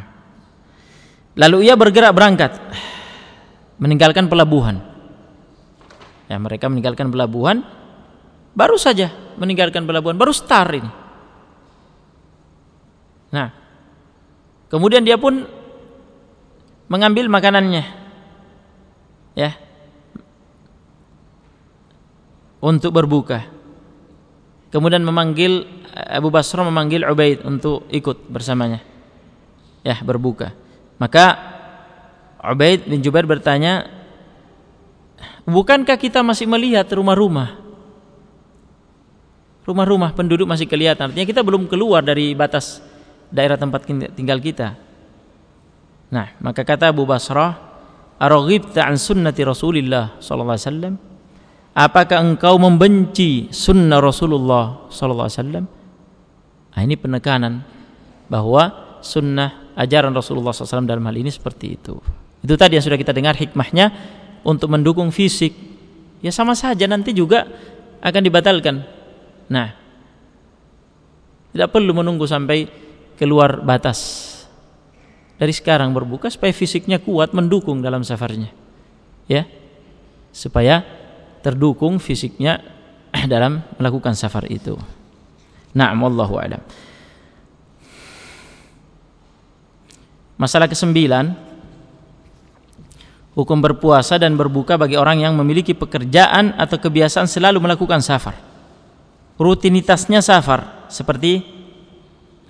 lalu ia bergerak berangkat meninggalkan pelabuhan. Ya, mereka meninggalkan pelabuhan baru saja meninggalkan pelabuhan, baru start ini. Nah, kemudian dia pun mengambil makanannya. Ya, untuk berbuka. Kemudian memanggil Abu Basrah memanggil Ubaid untuk ikut bersamanya. Ya, berbuka. Maka Ubaid bin Jubair bertanya, "Bukankah kita masih melihat rumah-rumah? Rumah-rumah penduduk masih kelihatan. Artinya kita belum keluar dari batas daerah tempat tinggal kita." Nah, maka kata Abu Basrah, "Araghibta an sunnati Rasulillah sallallahu alaihi wasallam?" Apakah engkau membenci sunnah Rasulullah wasallam? Nah, ini penekanan bahwa sunnah ajaran Rasulullah SAW dalam hal ini seperti itu. Itu tadi yang sudah kita dengar hikmahnya untuk mendukung fisik. Ya sama saja nanti juga akan dibatalkan. Nah, tidak perlu menunggu sampai keluar batas. Dari sekarang berbuka supaya fisiknya kuat mendukung dalam safarnya. Ya. Supaya terdukung fisiknya dalam melakukan safar itu. Na'am wallahu alam. Masalah kesembilan Hukum berpuasa dan berbuka bagi orang yang memiliki pekerjaan atau kebiasaan selalu melakukan safar. Rutinitasnya safar seperti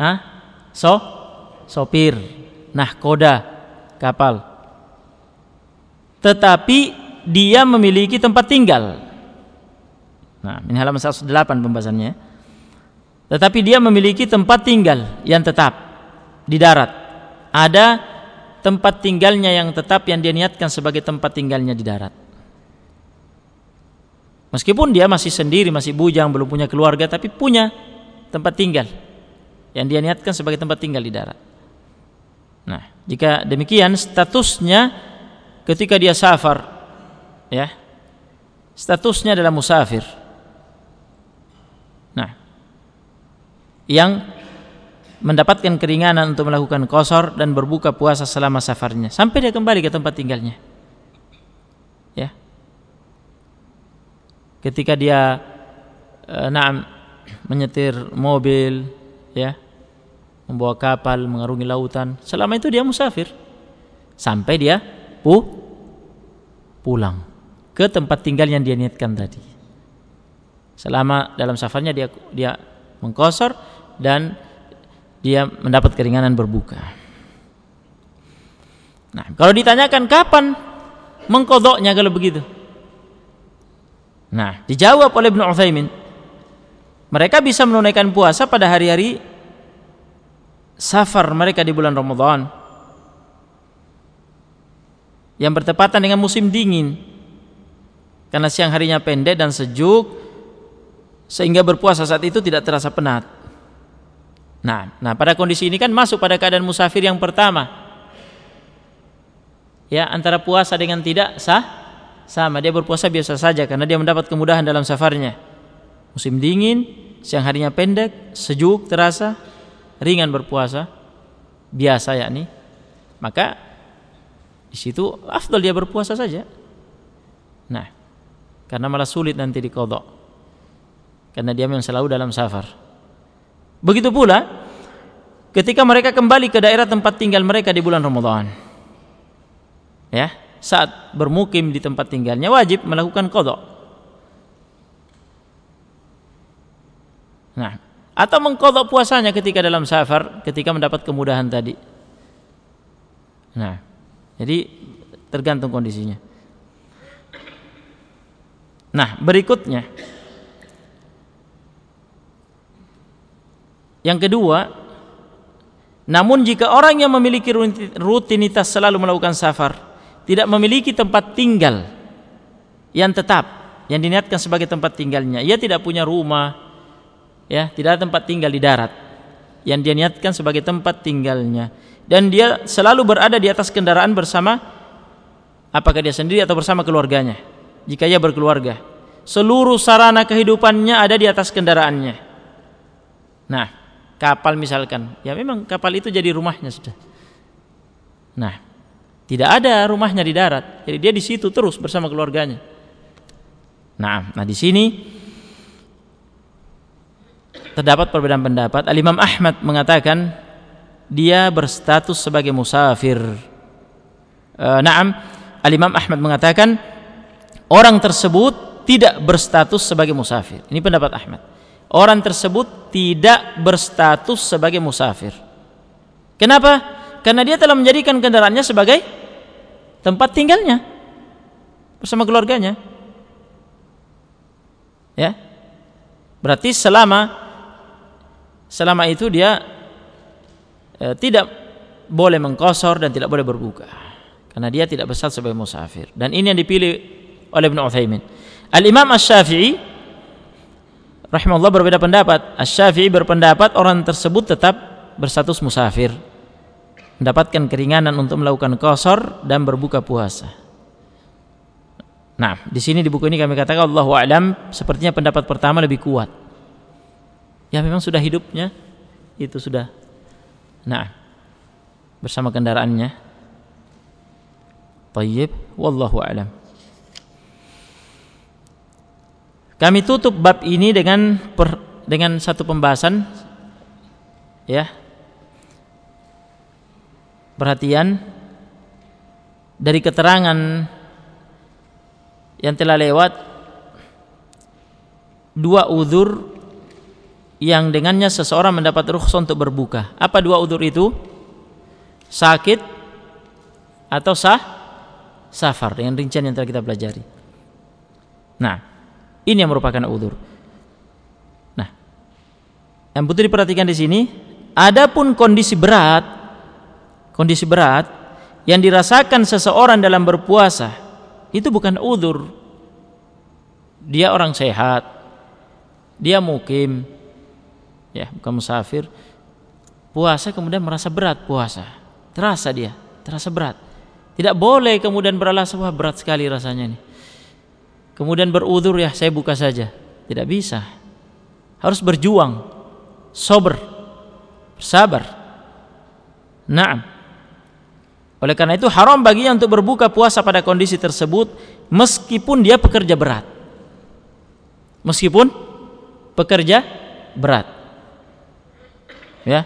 ah, so sopir, nahkoda, kapal. Tetapi dia memiliki tempat tinggal. Nah, ini halaman 108 pembahasannya. Tetapi dia memiliki tempat tinggal yang tetap di darat. Ada tempat tinggalnya yang tetap yang dia niatkan sebagai tempat tinggalnya di darat. Meskipun dia masih sendiri, masih bujang, belum punya keluarga, tapi punya tempat tinggal yang dia niatkan sebagai tempat tinggal di darat. Nah, jika demikian statusnya ketika dia safar ya. Statusnya adalah musafir. Nah. Yang mendapatkan keringanan untuk melakukan kosor dan berbuka puasa selama safarnya. Sampai dia kembali ke tempat tinggalnya. Ya. Ketika dia e, nah, menyetir mobil ya. Membawa kapal mengarungi lautan. Selama itu dia musafir. Sampai dia pu pulang ke tempat tinggal yang dia niatkan tadi. Selama dalam safarnya dia dia mengkosor dan dia mendapat keringanan berbuka. Nah, kalau ditanyakan kapan mengkodoknya kalau begitu? Nah, dijawab oleh Ibnu Utsaimin. Mereka bisa menunaikan puasa pada hari-hari safar mereka di bulan Ramadan yang bertepatan dengan musim dingin karena siang harinya pendek dan sejuk sehingga berpuasa saat itu tidak terasa penat. Nah, nah pada kondisi ini kan masuk pada keadaan musafir yang pertama. Ya, antara puasa dengan tidak sah sama dia berpuasa biasa saja karena dia mendapat kemudahan dalam safarnya. Musim dingin, siang harinya pendek, sejuk terasa, ringan berpuasa, biasa yakni. Maka di situ afdal dia berpuasa saja. Nah, karena malah sulit nanti dikodok. Karena dia memang selalu dalam safar. Begitu pula ketika mereka kembali ke daerah tempat tinggal mereka di bulan Ramadan ya saat bermukim di tempat tinggalnya wajib melakukan kodok. Nah atau mengkodok puasanya ketika dalam safar ketika mendapat kemudahan tadi. Nah jadi tergantung kondisinya Nah, berikutnya. Yang kedua, namun jika orang yang memiliki rutinitas selalu melakukan safar, tidak memiliki tempat tinggal yang tetap, yang diniatkan sebagai tempat tinggalnya, ia tidak punya rumah, ya, tidak ada tempat tinggal di darat, yang dia niatkan sebagai tempat tinggalnya, dan dia selalu berada di atas kendaraan bersama, apakah dia sendiri atau bersama keluarganya jika ia berkeluarga. Seluruh sarana kehidupannya ada di atas kendaraannya. Nah, kapal misalkan, ya memang kapal itu jadi rumahnya sudah. Nah, tidak ada rumahnya di darat, jadi dia di situ terus bersama keluarganya. Nah, nah di sini terdapat perbedaan pendapat. Al Imam Ahmad mengatakan dia berstatus sebagai musafir. Uh, naam, Al Imam Ahmad mengatakan orang tersebut tidak berstatus sebagai musafir. Ini pendapat Ahmad. Orang tersebut tidak berstatus sebagai musafir. Kenapa? Karena dia telah menjadikan kendaraannya sebagai tempat tinggalnya bersama keluarganya. Ya. Berarti selama selama itu dia eh, tidak boleh mengkosor dan tidak boleh berbuka karena dia tidak besar sebagai musafir. Dan ini yang dipilih oleh Ibnu Utsaimin. Al-Imam Asy-Syafi'i rahimahullah berbeda pendapat. Asy-Syafi'i berpendapat orang tersebut tetap berstatus musafir. Mendapatkan keringanan untuk melakukan kosor dan berbuka puasa. Nah, di sini di buku ini kami katakan Allahu a'lam sepertinya pendapat pertama lebih kuat. Ya memang sudah hidupnya itu sudah nah bersama kendaraannya. Tayyib wallahu a'lam. Kami tutup bab ini dengan per, dengan satu pembahasan ya. Perhatian dari keterangan yang telah lewat dua uzur yang dengannya seseorang mendapat rukhsah untuk berbuka. Apa dua uzur itu? Sakit atau sah safar dengan rincian yang telah kita pelajari. Nah, ini yang merupakan udur. Nah, yang butuh diperhatikan di sini, adapun kondisi berat, kondisi berat yang dirasakan seseorang dalam berpuasa itu bukan udur. Dia orang sehat, dia mukim, ya bukan musafir. Puasa kemudian merasa berat puasa, terasa dia, terasa berat. Tidak boleh kemudian beralasan wah berat sekali rasanya nih kemudian berudur ya saya buka saja. Tidak bisa. Harus berjuang sober sabar Naam. Oleh karena itu haram baginya untuk berbuka puasa pada kondisi tersebut meskipun dia pekerja berat. Meskipun pekerja berat. Ya.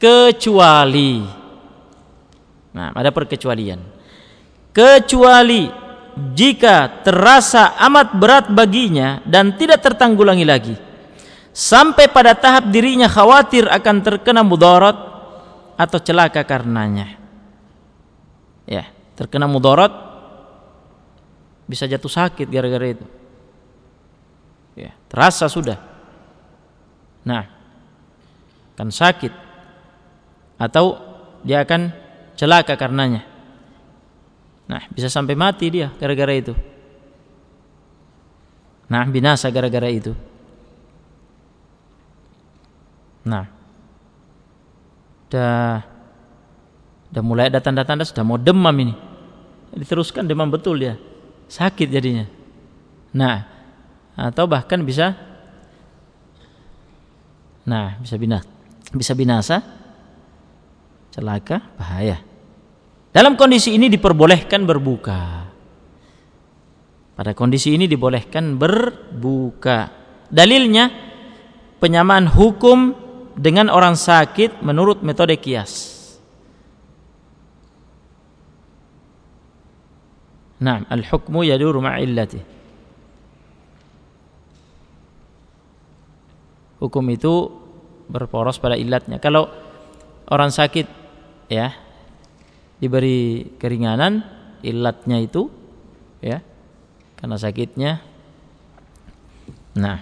Kecuali. Nah ada perkecualian. Kecuali jika terasa amat berat baginya dan tidak tertanggulangi lagi sampai pada tahap dirinya khawatir akan terkena mudarat atau celaka karenanya. Ya terkena mudarat bisa jatuh sakit gara-gara itu. Ya terasa sudah. Nah kan sakit atau dia akan celaka karenanya Nah, bisa sampai mati dia gara-gara itu. Nah, binasa gara-gara itu. Nah, dah dah mulai ada tanda-tanda sudah mau demam ini. Diteruskan demam betul dia. Sakit jadinya. Nah, atau bahkan bisa Nah, bisa binasa. Bisa binasa. Celaka, bahaya. Dalam kondisi ini diperbolehkan berbuka. Pada kondisi ini dibolehkan berbuka. Dalilnya penyamaan hukum dengan orang sakit menurut metode kias. Nah, al-hukmu yaduru ma'illati. Hukum itu berporos pada ilatnya. Kalau orang sakit ya diberi keringanan ilatnya itu ya karena sakitnya. Nah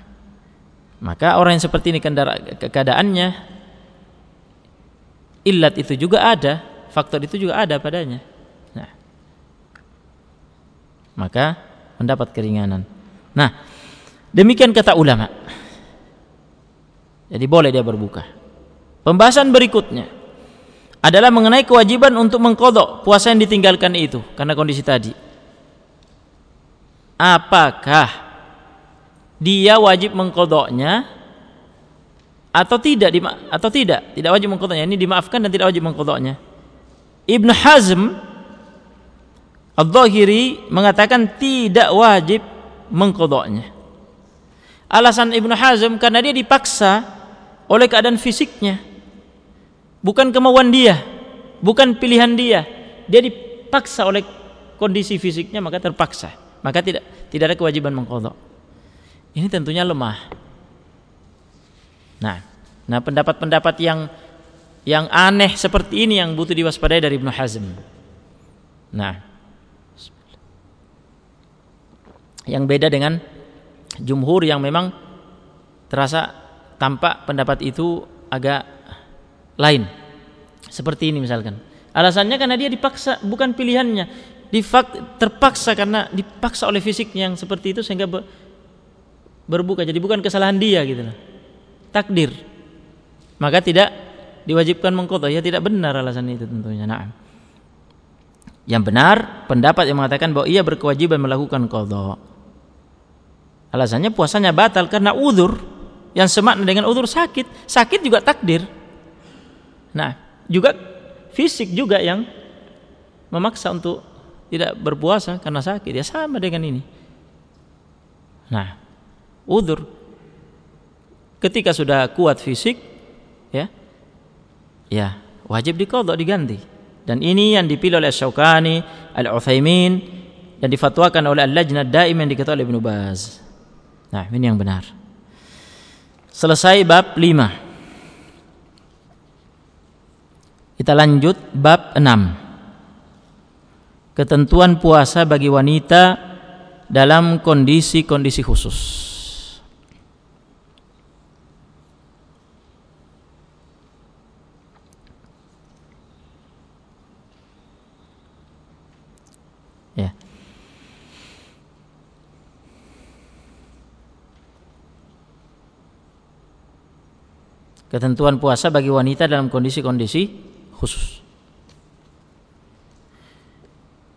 maka orang yang seperti ini keadaannya ilat itu juga ada faktor itu juga ada padanya. Nah maka mendapat keringanan. Nah demikian kata ulama. Jadi boleh dia berbuka. Pembahasan berikutnya adalah mengenai kewajiban untuk mengkodok puasa yang ditinggalkan itu karena kondisi tadi. Apakah dia wajib mengkodoknya atau tidak atau tidak tidak wajib mengkodoknya ini dimaafkan dan tidak wajib mengkodoknya. Ibn Hazm Al-Zahiri mengatakan tidak wajib mengkodoknya. Alasan Ibn Hazm karena dia dipaksa oleh keadaan fisiknya bukan kemauan dia, bukan pilihan dia. Dia dipaksa oleh kondisi fisiknya maka terpaksa. Maka tidak tidak ada kewajiban mengkodok. Ini tentunya lemah. Nah, nah pendapat-pendapat yang yang aneh seperti ini yang butuh diwaspadai dari Ibnu Hazm. Nah, yang beda dengan jumhur yang memang terasa tampak pendapat itu agak lain. Seperti ini misalkan. Alasannya karena dia dipaksa, bukan pilihannya. Difak, terpaksa karena dipaksa oleh fisiknya yang seperti itu sehingga berbuka. Jadi bukan kesalahan dia gitu loh. Takdir. Maka tidak diwajibkan mengkotor. Ya tidak benar alasan itu tentunya. Nah. Yang benar pendapat yang mengatakan bahwa ia berkewajiban melakukan kodok. Alasannya puasanya batal karena udur yang semakna dengan udur sakit. Sakit juga takdir. Nah, juga fisik juga yang memaksa untuk tidak berpuasa karena sakit ya sama dengan ini. Nah, udur ketika sudah kuat fisik ya ya wajib dikodok diganti dan ini yang dipilih oleh Syaukani Al-Uthaymin dan difatwakan oleh Al-Lajnah Daim yang diketahui oleh Ibnu Baz. Nah, ini yang benar. Selesai bab 5. Kita lanjut bab 6. Ketentuan puasa bagi wanita dalam kondisi-kondisi khusus. Ya. Ketentuan puasa bagi wanita dalam kondisi-kondisi khusus.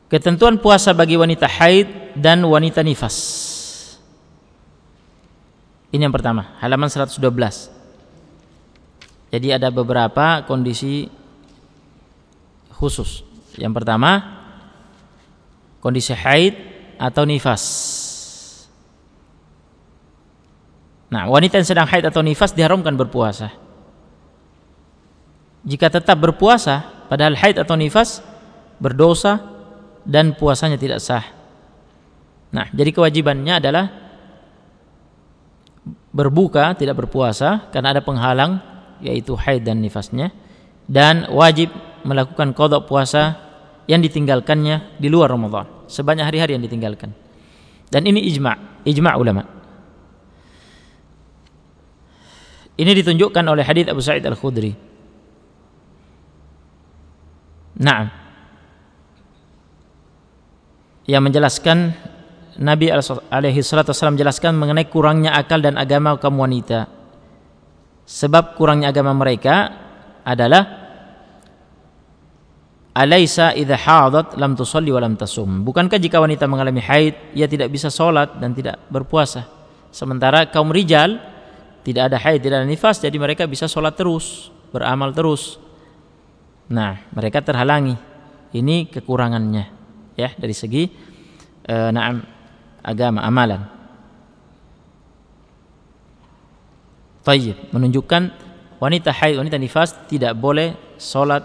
Ketentuan puasa bagi wanita haid dan wanita nifas. Ini yang pertama, halaman 112. Jadi ada beberapa kondisi khusus. Yang pertama, kondisi haid atau nifas. Nah, wanita yang sedang haid atau nifas diharamkan berpuasa jika tetap berpuasa padahal haid atau nifas berdosa dan puasanya tidak sah. Nah, jadi kewajibannya adalah berbuka, tidak berpuasa karena ada penghalang yaitu haid dan nifasnya dan wajib melakukan kodok puasa yang ditinggalkannya di luar Ramadan sebanyak hari-hari yang ditinggalkan. Dan ini ijma, ijma ulama. Ini ditunjukkan oleh hadis Abu Sa'id Al-Khudri. Nah, yang menjelaskan Nabi alaihi salatu wasallam menjelaskan mengenai kurangnya akal dan agama kaum wanita. Sebab kurangnya agama mereka adalah Alaisa idza hadat lam tusalli wa lam tasum. Bukankah jika wanita mengalami haid ia tidak bisa sholat dan tidak berpuasa? Sementara kaum rijal tidak ada haid, tidak ada nifas jadi mereka bisa sholat terus, beramal terus. Nah, mereka terhalangi. Ini kekurangannya ya dari segi uh, naam agama, amalan. Tayyib, menunjukkan wanita haid, wanita nifas tidak boleh sholat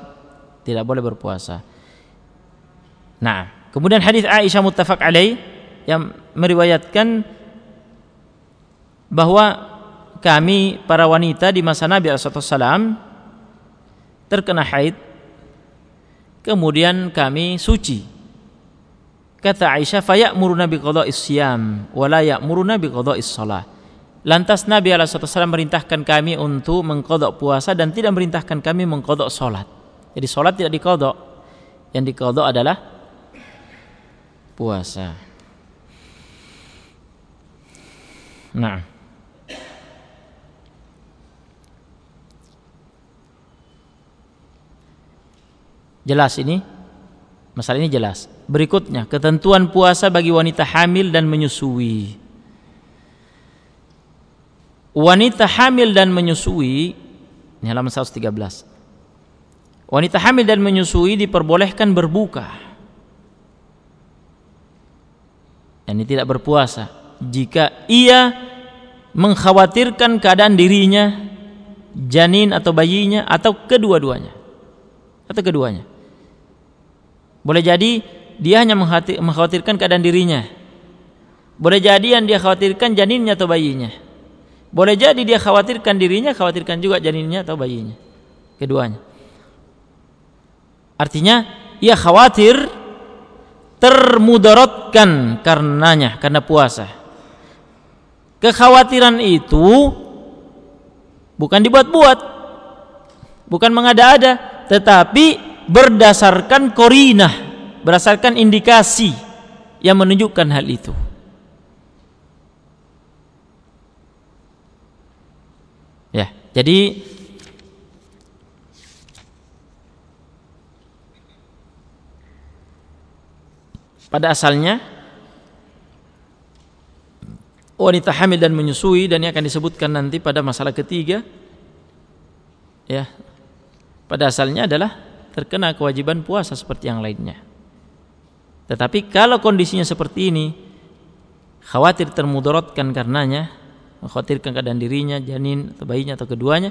tidak boleh berpuasa. Nah, kemudian hadis Aisyah muttafaq alaih yang meriwayatkan bahwa kami para wanita di masa Nabi SAW terkena haid kemudian kami suci kata Aisyah fayamuruna bi qada'is siyam wa la ya'muruna bi qada'is shalah lantas Nabi SAW merintahkan kami untuk mengkodok puasa dan tidak merintahkan kami mengkodok solat jadi sholat tidak dikodok. Yang dikodok adalah puasa. Nah. Jelas ini? Masalah ini jelas. Berikutnya, ketentuan puasa bagi wanita hamil dan menyusui. Wanita hamil dan menyusui, ini halaman 113 wanita hamil dan menyusui diperbolehkan berbuka. Ini tidak berpuasa jika ia mengkhawatirkan keadaan dirinya, janin atau bayinya atau kedua-duanya. Atau keduanya. Boleh jadi dia hanya mengkhawatirkan keadaan dirinya. Boleh jadi yang dia khawatirkan janinnya atau bayinya. Boleh jadi dia khawatirkan dirinya, khawatirkan juga janinnya atau bayinya. Keduanya. Artinya ia khawatir termudaratkan karenanya karena puasa. Kekhawatiran itu bukan dibuat-buat, bukan mengada-ada, tetapi berdasarkan korinah, berdasarkan indikasi yang menunjukkan hal itu. Ya, jadi pada asalnya wanita hamil dan menyusui dan ini akan disebutkan nanti pada masalah ketiga ya pada asalnya adalah terkena kewajiban puasa seperti yang lainnya tetapi kalau kondisinya seperti ini khawatir termudaratkan karenanya mengkhawatirkan keadaan dirinya janin atau bayinya atau keduanya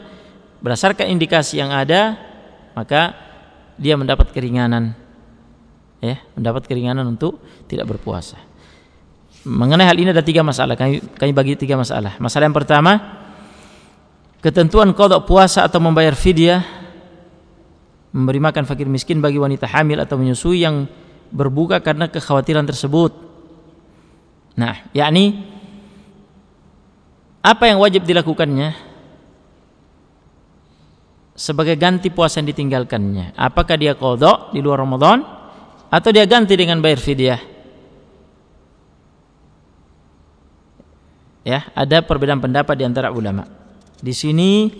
berdasarkan indikasi yang ada maka dia mendapat keringanan ya mendapat keringanan untuk tidak berpuasa. Mengenai hal ini ada tiga masalah. Kami, kami bagi tiga masalah. Masalah yang pertama, ketentuan kodok puasa atau membayar fidyah memberi makan fakir miskin bagi wanita hamil atau menyusui yang berbuka karena kekhawatiran tersebut. Nah, yakni apa yang wajib dilakukannya sebagai ganti puasa yang ditinggalkannya? Apakah dia kodok di luar Ramadan atau dia ganti dengan bayar fidyah ya ada perbedaan pendapat di antara ulama di sini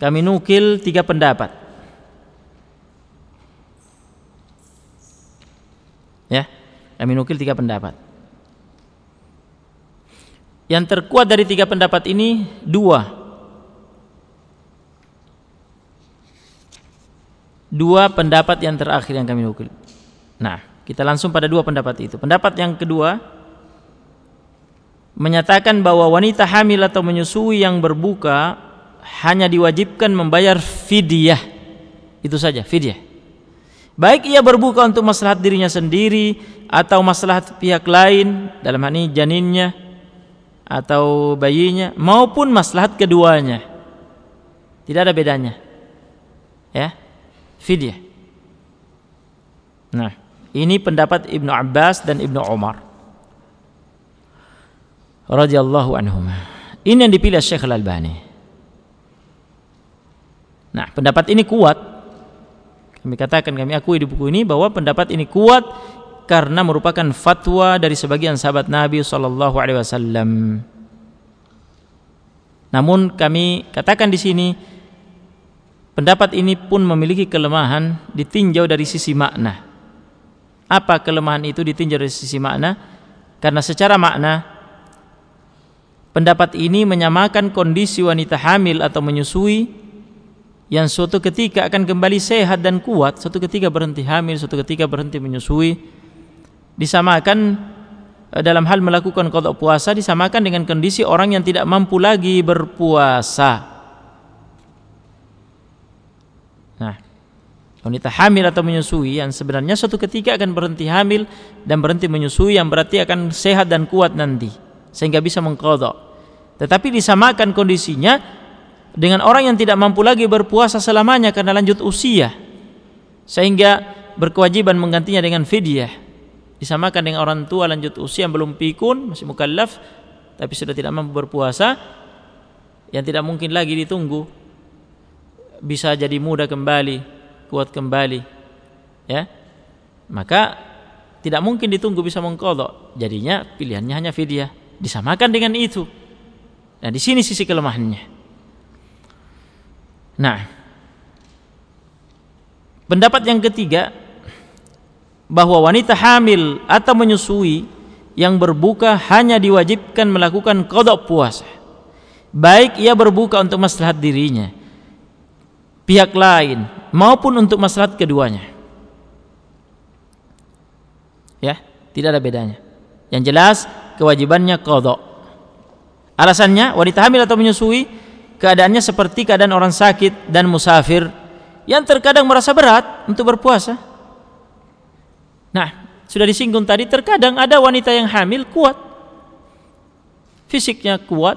kami nukil tiga pendapat ya kami nukil tiga pendapat yang terkuat dari tiga pendapat ini dua dua pendapat yang terakhir yang kami nukil Nah, kita langsung pada dua pendapat itu. Pendapat yang kedua menyatakan bahwa wanita hamil atau menyusui yang berbuka hanya diwajibkan membayar fidyah. Itu saja, fidyah. Baik ia berbuka untuk maslahat dirinya sendiri atau maslahat pihak lain dalam hal ini janinnya atau bayinya maupun maslahat keduanya. Tidak ada bedanya. Ya? Fidyah. Nah ini pendapat Ibnu Abbas dan Ibnu Umar. Radhiyallahu anhum ini yang dipilih Syekh Al-Albani nah pendapat ini kuat kami katakan kami akui di buku ini bahwa pendapat ini kuat karena merupakan fatwa dari sebagian sahabat Nabi sallallahu alaihi wasallam. Namun kami katakan di sini pendapat ini pun memiliki kelemahan ditinjau dari sisi makna. Apa kelemahan itu ditinjau dari sisi makna? Karena secara makna pendapat ini menyamakan kondisi wanita hamil atau menyusui yang suatu ketika akan kembali sehat dan kuat, suatu ketika berhenti hamil, suatu ketika berhenti menyusui, disamakan eh, dalam hal melakukan kodok puasa disamakan dengan kondisi orang yang tidak mampu lagi berpuasa. Nah, wanita hamil atau menyusui yang sebenarnya suatu ketika akan berhenti hamil dan berhenti menyusui yang berarti akan sehat dan kuat nanti sehingga bisa mengkodok. Tetapi disamakan kondisinya dengan orang yang tidak mampu lagi berpuasa selamanya karena lanjut usia sehingga berkewajiban menggantinya dengan fidyah. Disamakan dengan orang tua lanjut usia yang belum pikun masih mukallaf tapi sudah tidak mampu berpuasa yang tidak mungkin lagi ditunggu bisa jadi muda kembali kuat kembali ya. Maka tidak mungkin ditunggu bisa mengkodok jadinya pilihannya hanya fidyah. Disamakan dengan itu. Nah di sini sisi kelemahannya nah pendapat yang ketiga bahwa wanita hamil atau menyusui yang berbuka hanya diwajibkan melakukan kodok puasa. Baik ia berbuka untuk maslahat dirinya pihak lain maupun untuk maslahat keduanya. Ya tidak ada bedanya. Yang jelas kewajibannya kodok alasannya wanita hamil atau menyusui keadaannya seperti keadaan orang sakit dan musafir yang terkadang merasa berat untuk berpuasa Nah, sudah disinggung tadi terkadang ada wanita yang hamil kuat. Fisiknya kuat,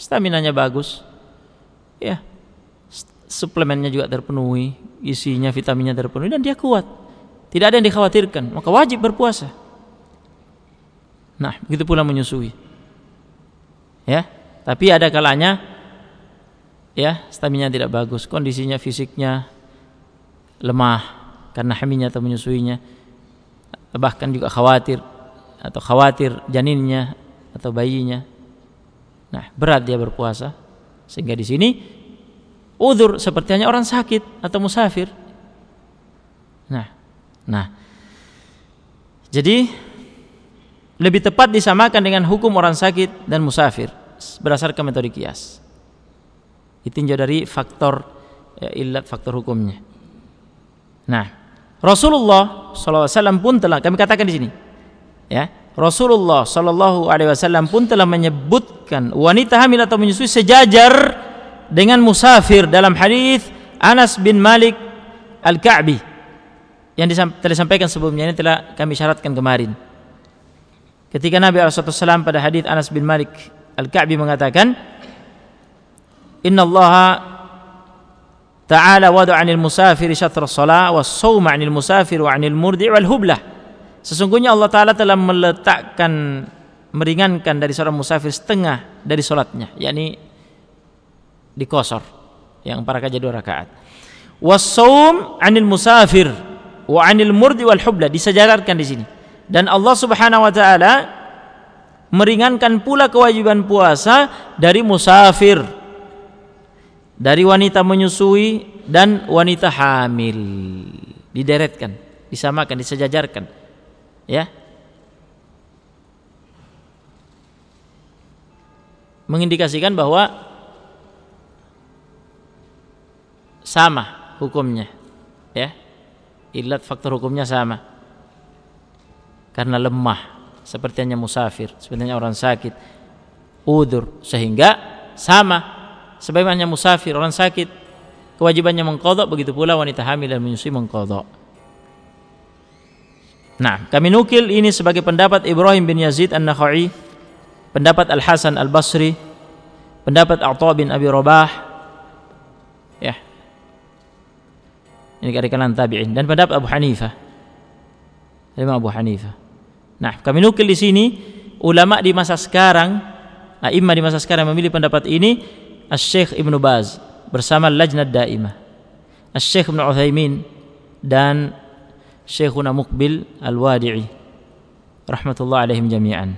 stamina-nya bagus. Ya. Suplemennya juga terpenuhi, isinya vitaminnya terpenuhi dan dia kuat. Tidak ada yang dikhawatirkan, maka wajib berpuasa. Nah, begitu pula menyusui. Ya, tapi ada kalanya ya, stamina tidak bagus, kondisinya fisiknya lemah karena hamilnya atau menyusuinya bahkan juga khawatir atau khawatir janinnya atau bayinya. Nah, berat dia berpuasa sehingga di sini udur seperti hanya orang sakit atau musafir. Nah, nah. Jadi lebih tepat disamakan dengan hukum orang sakit dan musafir berdasarkan metode kias. Ditinjau dari faktor ya, ilat faktor hukumnya. Nah, Rasulullah SAW pun telah kami katakan di sini, ya Rasulullah Shallallahu Alaihi Wasallam pun telah menyebutkan wanita hamil atau menyusui sejajar dengan musafir dalam hadis Anas bin Malik Al Ka'bi yang telah disampaikan sebelumnya ini telah kami syaratkan kemarin. Ketika Nabi SAW pada hadis Anas bin Malik Al Ka'bi mengatakan, Inna Allah Ta'ala wadu 'anil musafiri syatr shalah was sawma 'anil musafir wa 'anil murdi' wal hublah. Sesungguhnya Allah Ta'ala telah meletakkan meringankan dari seorang musafir setengah dari solatnya yakni dikosor yang para kaji dua rakaat. Wasawm anil musafir wa anil murdi wal hubla disejajarkan di sini. Dan Allah Subhanahu wa taala meringankan pula kewajiban puasa dari musafir dari wanita menyusui dan wanita hamil. Dideretkan disamakan disejajarkan. Ya. Mengindikasikan bahwa sama hukumnya. Ya. Ilat faktor hukumnya sama. Karena lemah seperti hanya musafir sebenarnya orang sakit. Udur sehingga sama sebagaimana musafir orang sakit kewajibannya mengkodok begitu pula wanita hamil dan menyusui mengkodok Nah, kami nukil ini sebagai pendapat Ibrahim bin Yazid An-Nakhai, pendapat Al-Hasan Al-Basri, pendapat Atha bin Abi Rabah, ya. Ini dari kalangan tabi'in dan pendapat Abu Hanifah. Imam Abu Hanifah. Nah, kami nukil di sini ulama di masa sekarang, a'immah di masa sekarang memilih pendapat ini Asy-Syaikh Ibnu Baz bersama Lajnah Daimah. Asy-Syaikh Ibnu Utsaimin dan Syekhuna Mukbil Al-Wadi'i rahmatullah alaihim jami'an.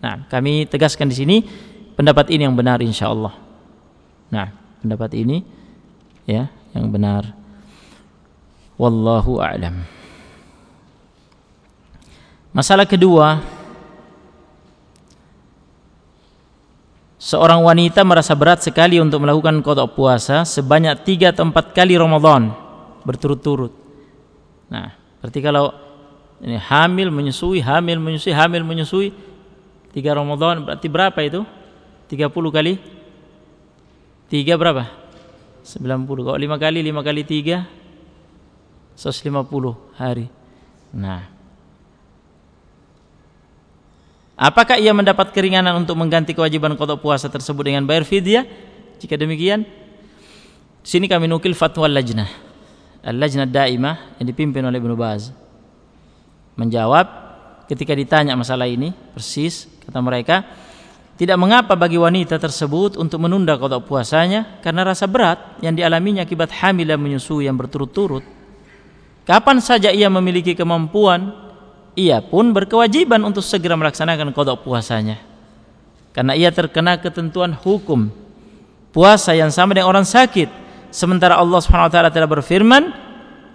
Nah, kami tegaskan di sini pendapat ini yang benar insyaallah. Nah, pendapat ini ya yang benar. Wallahu a'lam. Masalah kedua, seorang wanita merasa berat sekali untuk melakukan kodok puasa sebanyak tiga atau empat kali Ramadan berturut-turut. Nah, Berarti kalau ini hamil menyusui, hamil menyusui, hamil menyusui tiga Ramadan berarti berapa itu? 30 kali tiga berapa? 90. Kalau lima kali lima kali tiga 150 hari. Nah, apakah ia mendapat keringanan untuk mengganti kewajiban kodok puasa tersebut dengan bayar fidyah? Jika demikian, sini kami nukil fatwa lajnah Al-Lajnah Daimah yang dipimpin oleh Ibnu Baz menjawab ketika ditanya masalah ini persis kata mereka tidak mengapa bagi wanita tersebut untuk menunda kodok puasanya karena rasa berat yang dialaminya akibat hamil dan menyusui yang berturut-turut. Kapan saja ia memiliki kemampuan, ia pun berkewajiban untuk segera melaksanakan kodok puasanya. Karena ia terkena ketentuan hukum puasa yang sama dengan orang sakit Sementara Allah Subhanahu wa taala telah berfirman,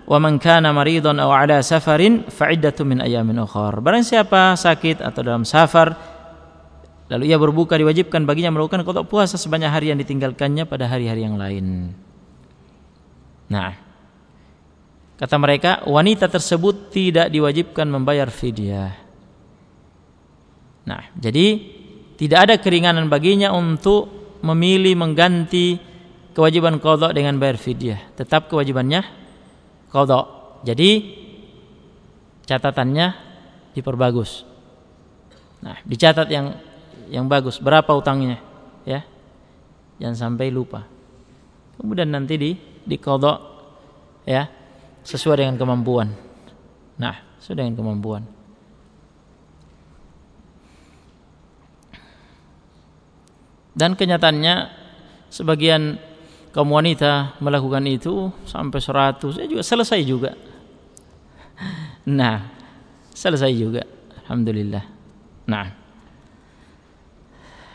"Wa man kana maridan aw ala safarin fa min ayamin ukhra." Barang siapa sakit atau dalam safar lalu ia berbuka diwajibkan baginya melakukan qada puasa sebanyak hari yang ditinggalkannya pada hari-hari yang lain. Nah, kata mereka wanita tersebut tidak diwajibkan membayar fidyah. Nah, jadi tidak ada keringanan baginya untuk memilih mengganti kewajiban kodok dengan bayar fidyah. Tetap kewajibannya kodok jadi catatannya diperbagus. Nah dicatat yang yang bagus. Berapa utangnya? Ya. Jangan sampai lupa. Kemudian nanti di di kodok ya sesuai dengan kemampuan. Nah sesuai dengan kemampuan. Dan kenyataannya sebagian kaum wanita melakukan itu sampai 100 ya juga selesai juga. Nah selesai juga. Alhamdulillah. Nah.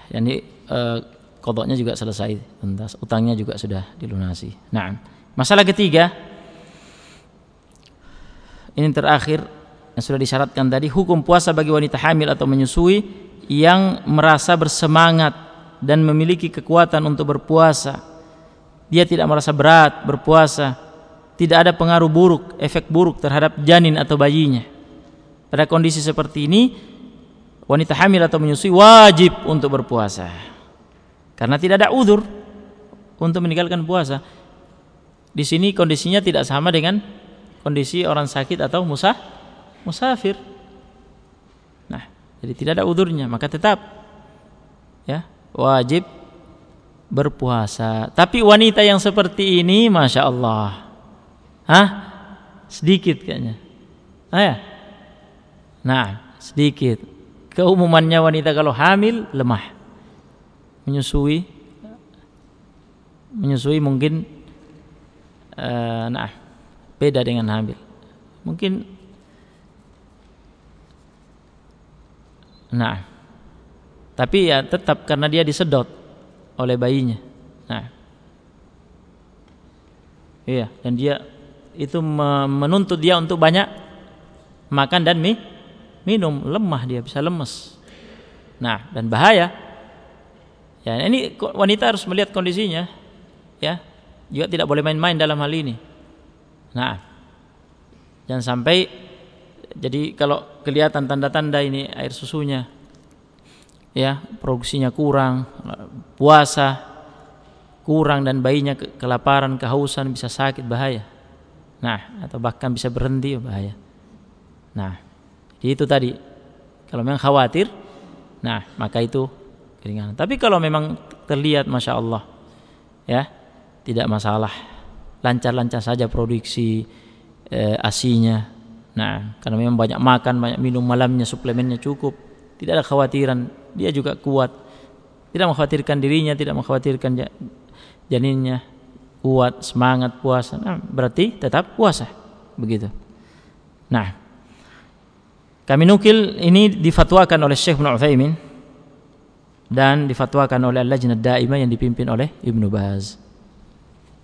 Ini eh, kodoknya juga selesai. Tuntas. Utangnya juga sudah dilunasi. Nah. Masalah ketiga ini terakhir yang sudah disyaratkan tadi hukum puasa bagi wanita hamil atau menyusui yang merasa bersemangat dan memiliki kekuatan untuk berpuasa dia tidak merasa berat berpuasa, tidak ada pengaruh buruk, efek buruk terhadap janin atau bayinya. Pada kondisi seperti ini, wanita hamil atau menyusui wajib untuk berpuasa. Karena tidak ada udur untuk meninggalkan puasa. Di sini kondisinya tidak sama dengan kondisi orang sakit atau musah musafir. Nah, jadi tidak ada udurnya, maka tetap ya wajib berpuasa. Tapi wanita yang seperti ini, masya Allah, hah? Sedikit kayaknya. Ah ya? Nah, sedikit. Keumumannya wanita kalau hamil lemah, menyusui, menyusui mungkin, uh, nah, beda dengan hamil. Mungkin, nah, tapi ya tetap karena dia disedot oleh bayinya. Nah, iya, dan dia itu menuntut dia untuk banyak makan dan mie, minum, lemah dia bisa lemes. Nah, dan bahaya. Ya, ini wanita harus melihat kondisinya, ya. Juga tidak boleh main-main dalam hal ini. Nah, jangan sampai jadi kalau kelihatan tanda-tanda ini air susunya ya produksinya kurang puasa kurang dan bayinya kelaparan kehausan bisa sakit bahaya nah atau bahkan bisa berhenti bahaya nah Jadi itu tadi. Kalau memang khawatir, nah maka itu keringanan. Tapi kalau memang terlihat masya Allah, ya tidak masalah, lancar-lancar saja produksi eh, asinya. Nah, karena memang banyak makan, banyak minum malamnya, suplemennya cukup, tidak ada khawatiran. Dia juga kuat, tidak mengkhawatirkan dirinya, tidak mengkhawatirkan janinnya, kuat, semangat puasa. Nah, berarti tetap puasa, begitu. Nah, kami nukil ini difatwakan oleh Syekh Ibn Uthaymin dan difatwakan oleh Al-Lajnah Daimah yang dipimpin oleh Ibnu Baz.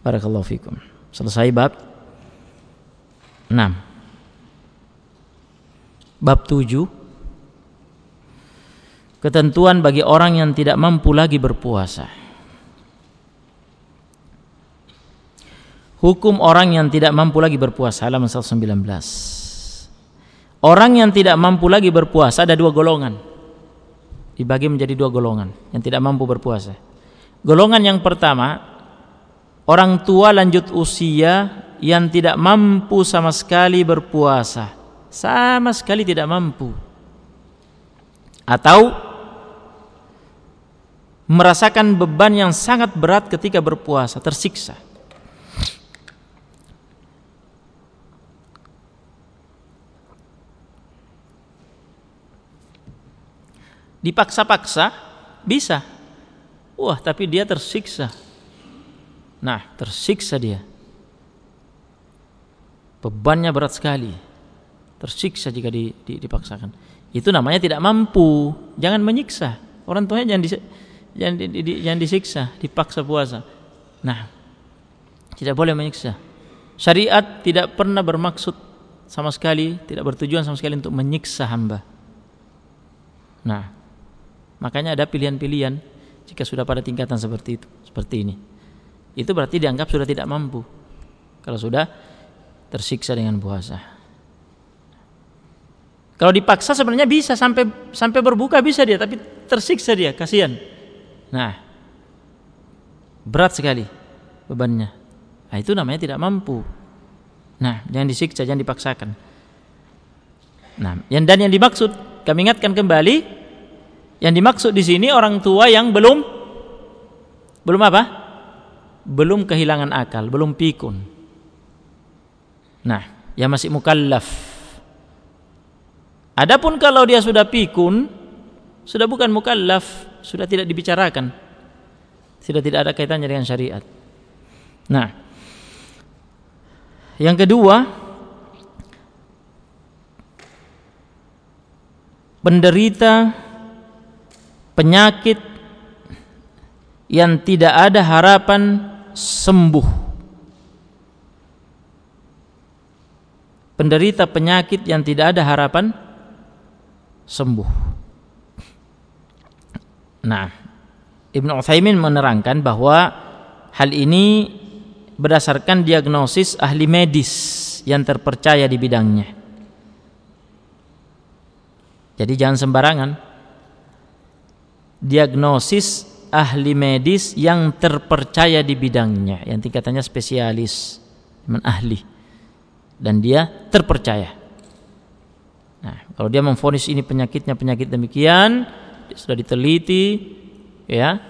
Barakallahu fikum. Selesai bab 6. Bab 7 Ketentuan bagi orang yang tidak mampu lagi berpuasa. Hukum orang yang tidak mampu lagi berpuasa halaman 119. Orang yang tidak mampu lagi berpuasa ada dua golongan. Dibagi menjadi dua golongan yang tidak mampu berpuasa. Golongan yang pertama, orang tua lanjut usia yang tidak mampu sama sekali berpuasa. Sama sekali tidak mampu. Atau merasakan beban yang sangat berat ketika berpuasa, tersiksa. dipaksa-paksa bisa wah tapi dia tersiksa nah tersiksa dia. Bebannya berat sekali. Tersiksa jika di, di, dipaksakan. Itu namanya tidak mampu. Jangan menyiksa. Orang tuanya jangan di, jangan, di, di, jangan disiksa dipaksa puasa. Nah tidak boleh menyiksa. Syariat tidak pernah bermaksud sama sekali tidak bertujuan sama sekali untuk menyiksa hamba. Nah Makanya ada pilihan-pilihan jika sudah pada tingkatan seperti itu, seperti ini. Itu berarti dianggap sudah tidak mampu. Kalau sudah tersiksa dengan puasa. Kalau dipaksa sebenarnya bisa sampai sampai berbuka bisa dia, tapi tersiksa dia, kasihan. Nah, berat sekali bebannya. Nah, itu namanya tidak mampu. Nah, jangan disiksa, jangan dipaksakan. Nah, yang dan yang dimaksud kami ingatkan kembali yang dimaksud di sini orang tua yang belum belum apa? Belum kehilangan akal, belum pikun. Nah, yang masih mukallaf. Adapun kalau dia sudah pikun, sudah bukan mukallaf, sudah tidak dibicarakan. Sudah tidak ada kaitannya dengan syariat. Nah, yang kedua, penderita penyakit yang tidak ada harapan sembuh. Penderita penyakit yang tidak ada harapan sembuh. Nah, Ibnu Utsaimin menerangkan bahwa hal ini berdasarkan diagnosis ahli medis yang terpercaya di bidangnya. Jadi jangan sembarangan diagnosis ahli medis yang terpercaya di bidangnya, yang tingkatannya spesialis, men ahli. Dan dia terpercaya. Nah, kalau dia memfonis ini penyakitnya penyakit demikian, sudah diteliti, ya,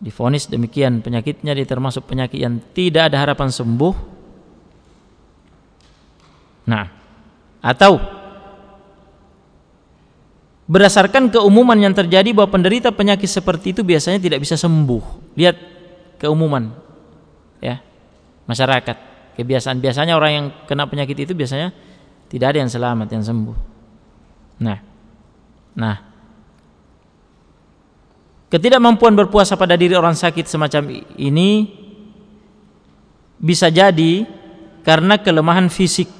difonis demikian penyakitnya dia termasuk penyakit yang tidak ada harapan sembuh. Nah, atau berdasarkan keumuman yang terjadi bahwa penderita penyakit seperti itu biasanya tidak bisa sembuh. Lihat keumuman ya masyarakat kebiasaan biasanya orang yang kena penyakit itu biasanya tidak ada yang selamat yang sembuh. Nah, nah ketidakmampuan berpuasa pada diri orang sakit semacam ini bisa jadi karena kelemahan fisik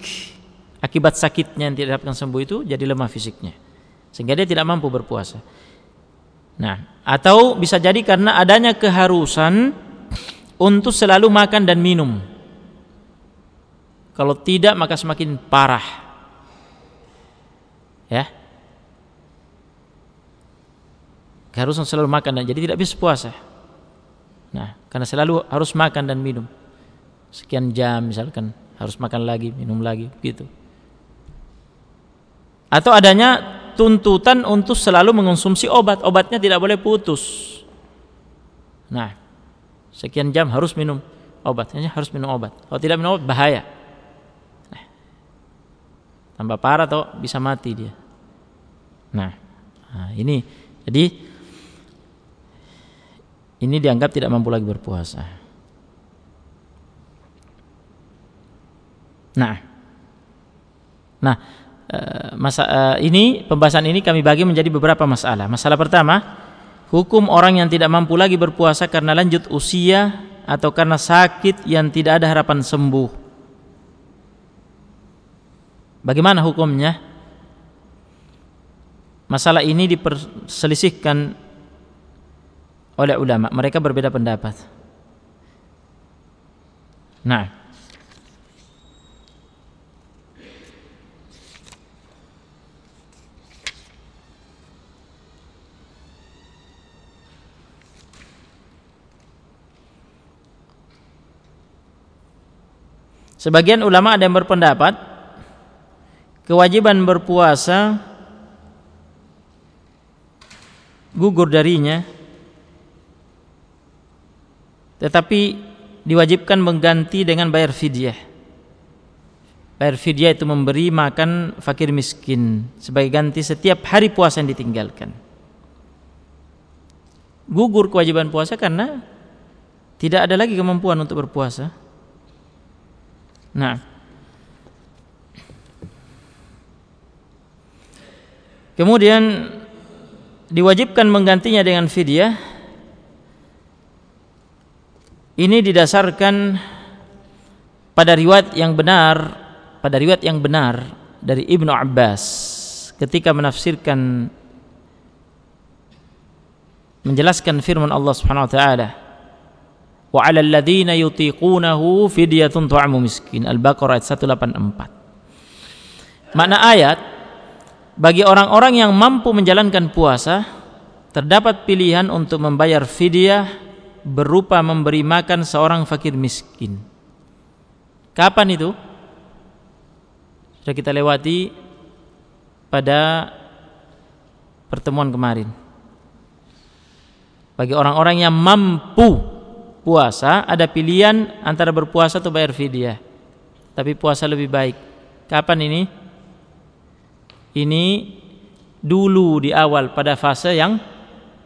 akibat sakitnya yang tidak dapat sembuh itu jadi lemah fisiknya sehingga dia tidak mampu berpuasa. Nah, atau bisa jadi karena adanya keharusan untuk selalu makan dan minum. Kalau tidak maka semakin parah. Ya. Keharusan selalu makan dan jadi tidak bisa puasa. Nah, karena selalu harus makan dan minum. Sekian jam misalkan harus makan lagi, minum lagi gitu. atau adanya tuntutan untuk selalu mengonsumsi obat. Obatnya tidak boleh putus. Nah sekian jam harus minum obatnya harus minum obat. Kalau tidak minum obat bahaya. Nah, tambah parah atau bisa mati dia. Nah, nah ini. Jadi ini dianggap tidak mampu lagi berpuasa. Nah nah Eh, masa uh, ini pembahasan ini kami bagi menjadi beberapa masalah. Masalah pertama, hukum orang yang tidak mampu lagi berpuasa karena lanjut usia atau karena sakit yang tidak ada harapan sembuh. Bagaimana hukumnya? Masalah ini diperselisihkan oleh ulama. Mereka berbeda pendapat. Nah, Sebagian ulama ada yang berpendapat kewajiban berpuasa gugur darinya tetapi diwajibkan mengganti dengan bayar fidyah. Bayar fidyah itu memberi makan fakir miskin sebagai ganti setiap hari puasa yang ditinggalkan. Gugur kewajiban puasa karena tidak ada lagi kemampuan untuk berpuasa. Nah. Kemudian diwajibkan menggantinya dengan fidyah. Ini didasarkan pada riwayat yang benar, pada riwayat yang benar dari Ibnu Abbas ketika menafsirkan menjelaskan firman Allah Subhanahu wa taala wa 'alal ladzina yutiqunahu fidyatun miskin Al-Baqarah ayat 184 Makna ayat bagi orang-orang yang mampu menjalankan puasa terdapat pilihan untuk membayar fidyah berupa memberi makan seorang fakir miskin. Kapan itu? Sudah kita lewati pada pertemuan kemarin. Bagi orang-orang yang mampu puasa ada pilihan antara berpuasa atau bayar fidyah. Tapi puasa lebih baik. Kapan ini? Ini dulu di awal pada fase yang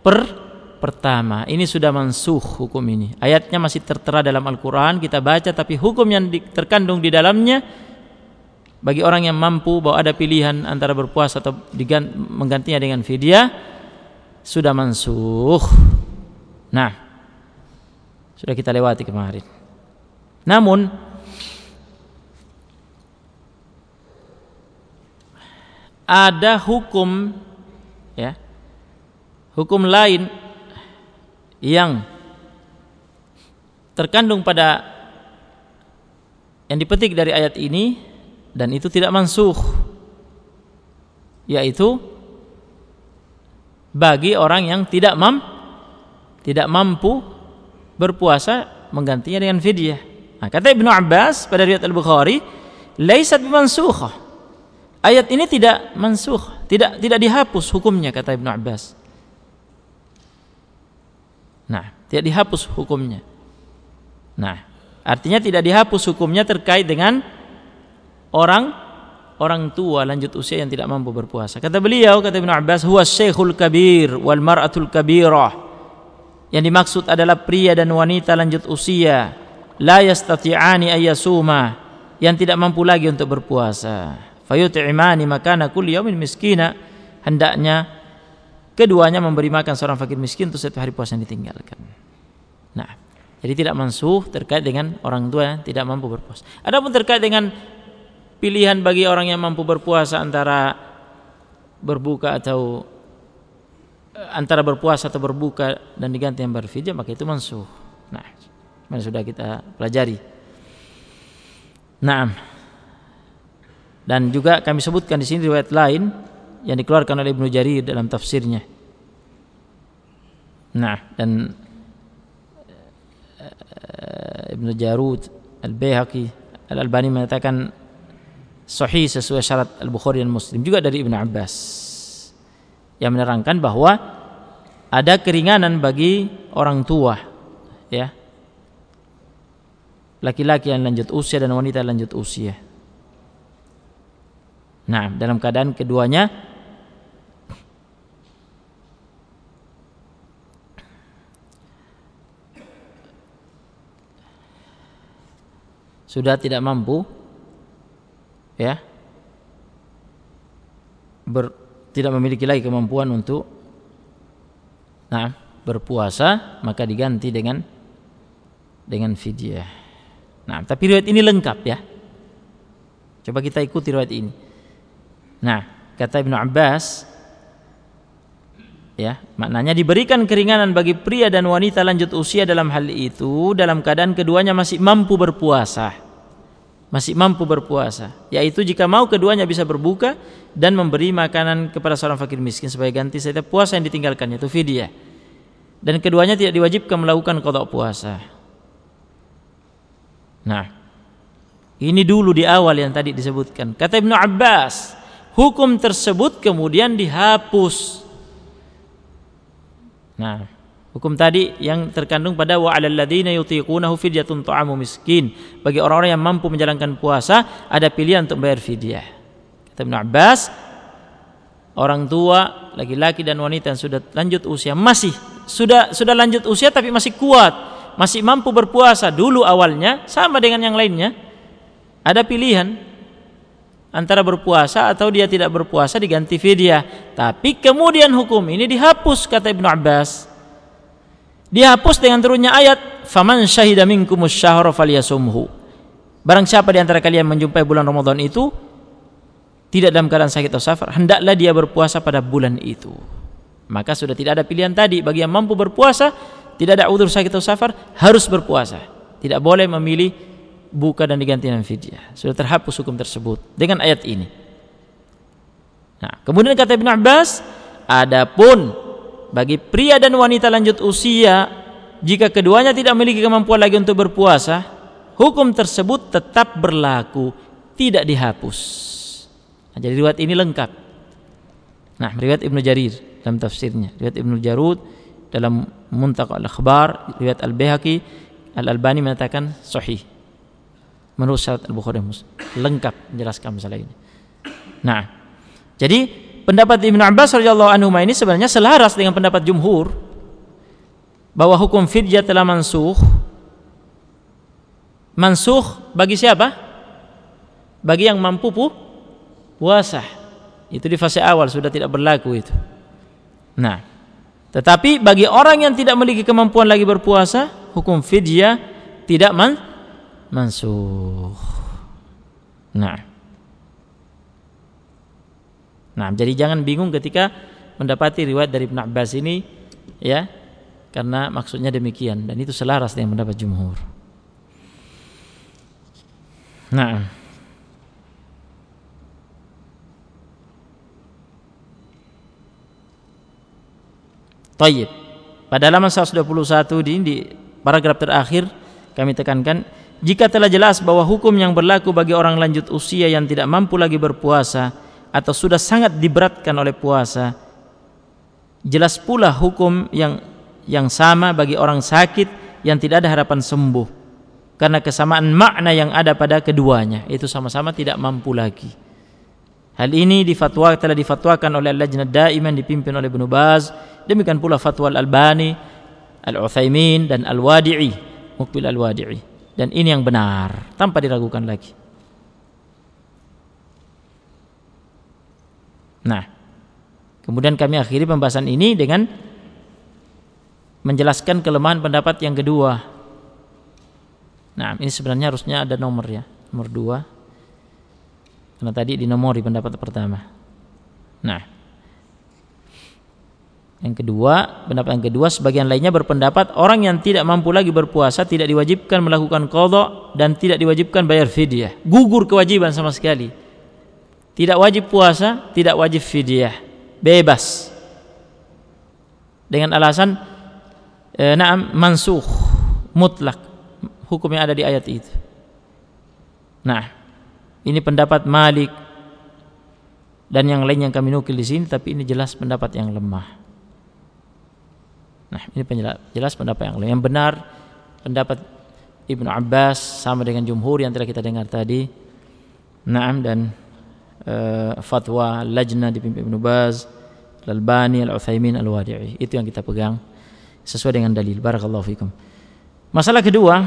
per pertama. Ini sudah mansuh hukum ini. Ayatnya masih tertera dalam Al-Qur'an, kita baca tapi hukum yang terkandung di dalamnya bagi orang yang mampu bahwa ada pilihan antara berpuasa atau menggantinya dengan fidyah sudah mansuh. Nah, sudah kita lewati kemarin. Namun ada hukum ya. Hukum lain yang terkandung pada yang dipetik dari ayat ini dan itu tidak mansuh yaitu bagi orang yang tidak mam tidak mampu berpuasa menggantinya dengan fidyah. Nah, kata Ibnu Abbas pada riwayat Al-Bukhari, "Laisat bimansukhah." Ayat ini tidak mansuh, tidak tidak dihapus hukumnya kata Ibnu Abbas. Nah, tidak dihapus hukumnya. Nah, artinya tidak dihapus hukumnya terkait dengan orang orang tua lanjut usia yang tidak mampu berpuasa. Kata beliau, kata Ibnu Abbas, "Huwa syekhul kabir wal mar'atul kabirah." Yang dimaksud adalah pria dan wanita lanjut usia, la yastati'ani ayyasuma, yang tidak mampu lagi untuk berpuasa. Fayut'imani makana kulli yaumin miskina. Hendaknya keduanya memberi makan seorang fakir miskin untuk setiap hari puasa yang ditinggalkan. Nah, jadi tidak mansuh terkait dengan orang tua yang tidak mampu berpuasa. Adapun terkait dengan pilihan bagi orang yang mampu berpuasa antara berbuka atau antara berpuasa atau berbuka dan diganti yang berfidya maka itu mansuh. Nah, mana sudah kita pelajari. Nah, dan juga kami sebutkan di sini riwayat lain yang dikeluarkan oleh Ibnu Jarir dalam tafsirnya. Nah, dan uh, Ibnu Jarud Al-Baihaqi Al-Albani mengatakan sahih sesuai syarat Al-Bukhari dan Muslim juga dari Ibnu Abbas yang menerangkan bahwa ada keringanan bagi orang tua ya. Laki-laki yang lanjut usia dan wanita yang lanjut usia. Nah dalam keadaan keduanya sudah tidak mampu ya ber, tidak memiliki lagi kemampuan untuk nah berpuasa maka diganti dengan dengan fidyah. Nah, tapi riwayat ini lengkap ya. Coba kita ikuti riwayat ini. Nah, kata Ibnu Abbas ya, maknanya diberikan keringanan bagi pria dan wanita lanjut usia dalam hal itu dalam keadaan keduanya masih mampu berpuasa masih mampu berpuasa. Yaitu jika mau keduanya bisa berbuka dan memberi makanan kepada seorang fakir miskin sebagai ganti setiap puasa yang ditinggalkannya itu fidyah. Dan keduanya tidak diwajibkan melakukan kodok puasa. Nah ini dulu di awal yang tadi disebutkan. Kata Ibnu Abbas hukum tersebut kemudian dihapus. Nah Hukum tadi yang terkandung pada wa 'alal ladzina yutiqunahu fidyatun ta'amu miskin. Bagi orang-orang yang mampu menjalankan puasa ada pilihan untuk bayar fidyah. Kata Ibnu Abbas, orang tua, laki-laki dan wanita yang sudah lanjut usia masih sudah sudah lanjut usia tapi masih kuat, masih mampu berpuasa dulu awalnya sama dengan yang lainnya. Ada pilihan antara berpuasa atau dia tidak berpuasa diganti fidyah. Tapi kemudian hukum ini dihapus kata Ibnu Abbas dihapus dengan turunnya ayat faman syahida minkumus syahra falyasumhu. Barang siapa di antara kalian menjumpai bulan Ramadan itu tidak dalam keadaan sakit atau safar hendaklah dia berpuasa pada bulan itu. Maka sudah tidak ada pilihan tadi. Bagi yang mampu berpuasa tidak ada udur sakit atau safar harus berpuasa. Tidak boleh memilih buka dan diganti dengan fidyah. Sudah terhapus hukum tersebut dengan ayat ini. Nah kemudian kata Ibn Abbas adapun bagi pria dan wanita lanjut usia jika keduanya tidak memiliki kemampuan lagi untuk berpuasa hukum tersebut tetap berlaku tidak dihapus. Nah, jadi riwayat ini lengkap. Nah riwayat Ibnu Jarir dalam tafsirnya riwayat Ibnu Jarud dalam Muntaqa al-Akhbar riwayat Al-Baihaqi Al-Albani mengatakan sahih. Menurut syarat Al-Bukhari Muslim. Lengkap menjelaskan masalah ini. Nah jadi pendapat Ibnu Abbas radhiyallahu anhu ini sebenarnya selaras dengan pendapat jumhur bahwa hukum fidyah telah mansuh mansuh bagi siapa? Bagi yang mampu pu puasa. Itu di fase awal sudah tidak berlaku itu. Nah, tetapi bagi orang yang tidak memiliki kemampuan lagi berpuasa, hukum fidyah tidak man mansuh. Nah, Nah, jadi jangan bingung ketika mendapati riwayat dari Ibn Abbas ini ya, karena maksudnya demikian dan itu selaras dengan pendapat jumhur. Nah, Tayyib. Pada halaman 121 di, di paragraf terakhir kami tekankan jika telah jelas bahwa hukum yang berlaku bagi orang lanjut usia yang tidak mampu lagi berpuasa atau sudah sangat diberatkan oleh puasa jelas pula hukum yang yang sama bagi orang sakit yang tidak ada harapan sembuh. Karena kesamaan makna yang ada pada keduanya itu sama-sama tidak mampu lagi. Hal ini difatwa telah difatwakan oleh Al-Lajnah Daimah dipimpin oleh Ibnu Baz. Demikian pula fatwa Al-Albani Al-Utsaimin dan Al-Wadi'i Mukbil Al-Wadi'i. Dan ini yang benar tanpa diragukan lagi Nah, kemudian kami akhiri pembahasan ini dengan menjelaskan kelemahan pendapat yang kedua. Nah, ini sebenarnya harusnya ada nomor ya, nomor dua. Karena tadi di nomor di pendapat pertama. Nah, yang kedua, pendapat yang kedua sebagian lainnya berpendapat orang yang tidak mampu lagi berpuasa tidak diwajibkan melakukan qadha dan tidak diwajibkan bayar fidyah. Gugur kewajiban sama sekali. Tidak wajib puasa, tidak wajib fidyah. Bebas. Dengan alasan eh, na'am mansuh mutlak hukum yang ada di ayat itu. Nah, ini pendapat Malik dan yang lain yang kami nukil di sini tapi ini jelas pendapat yang lemah. Nah, ini jelas pendapat yang lemah. Yang benar pendapat Ibnu Abbas sama dengan jumhur yang telah kita dengar tadi. Naam dan uh, fatwa lajnah dipimpin Ibnu Baz, Al-Albani, Al-Utsaimin, Al-Wadi'i. Itu yang kita pegang sesuai dengan dalil. Barakallahu fikum. Masalah kedua,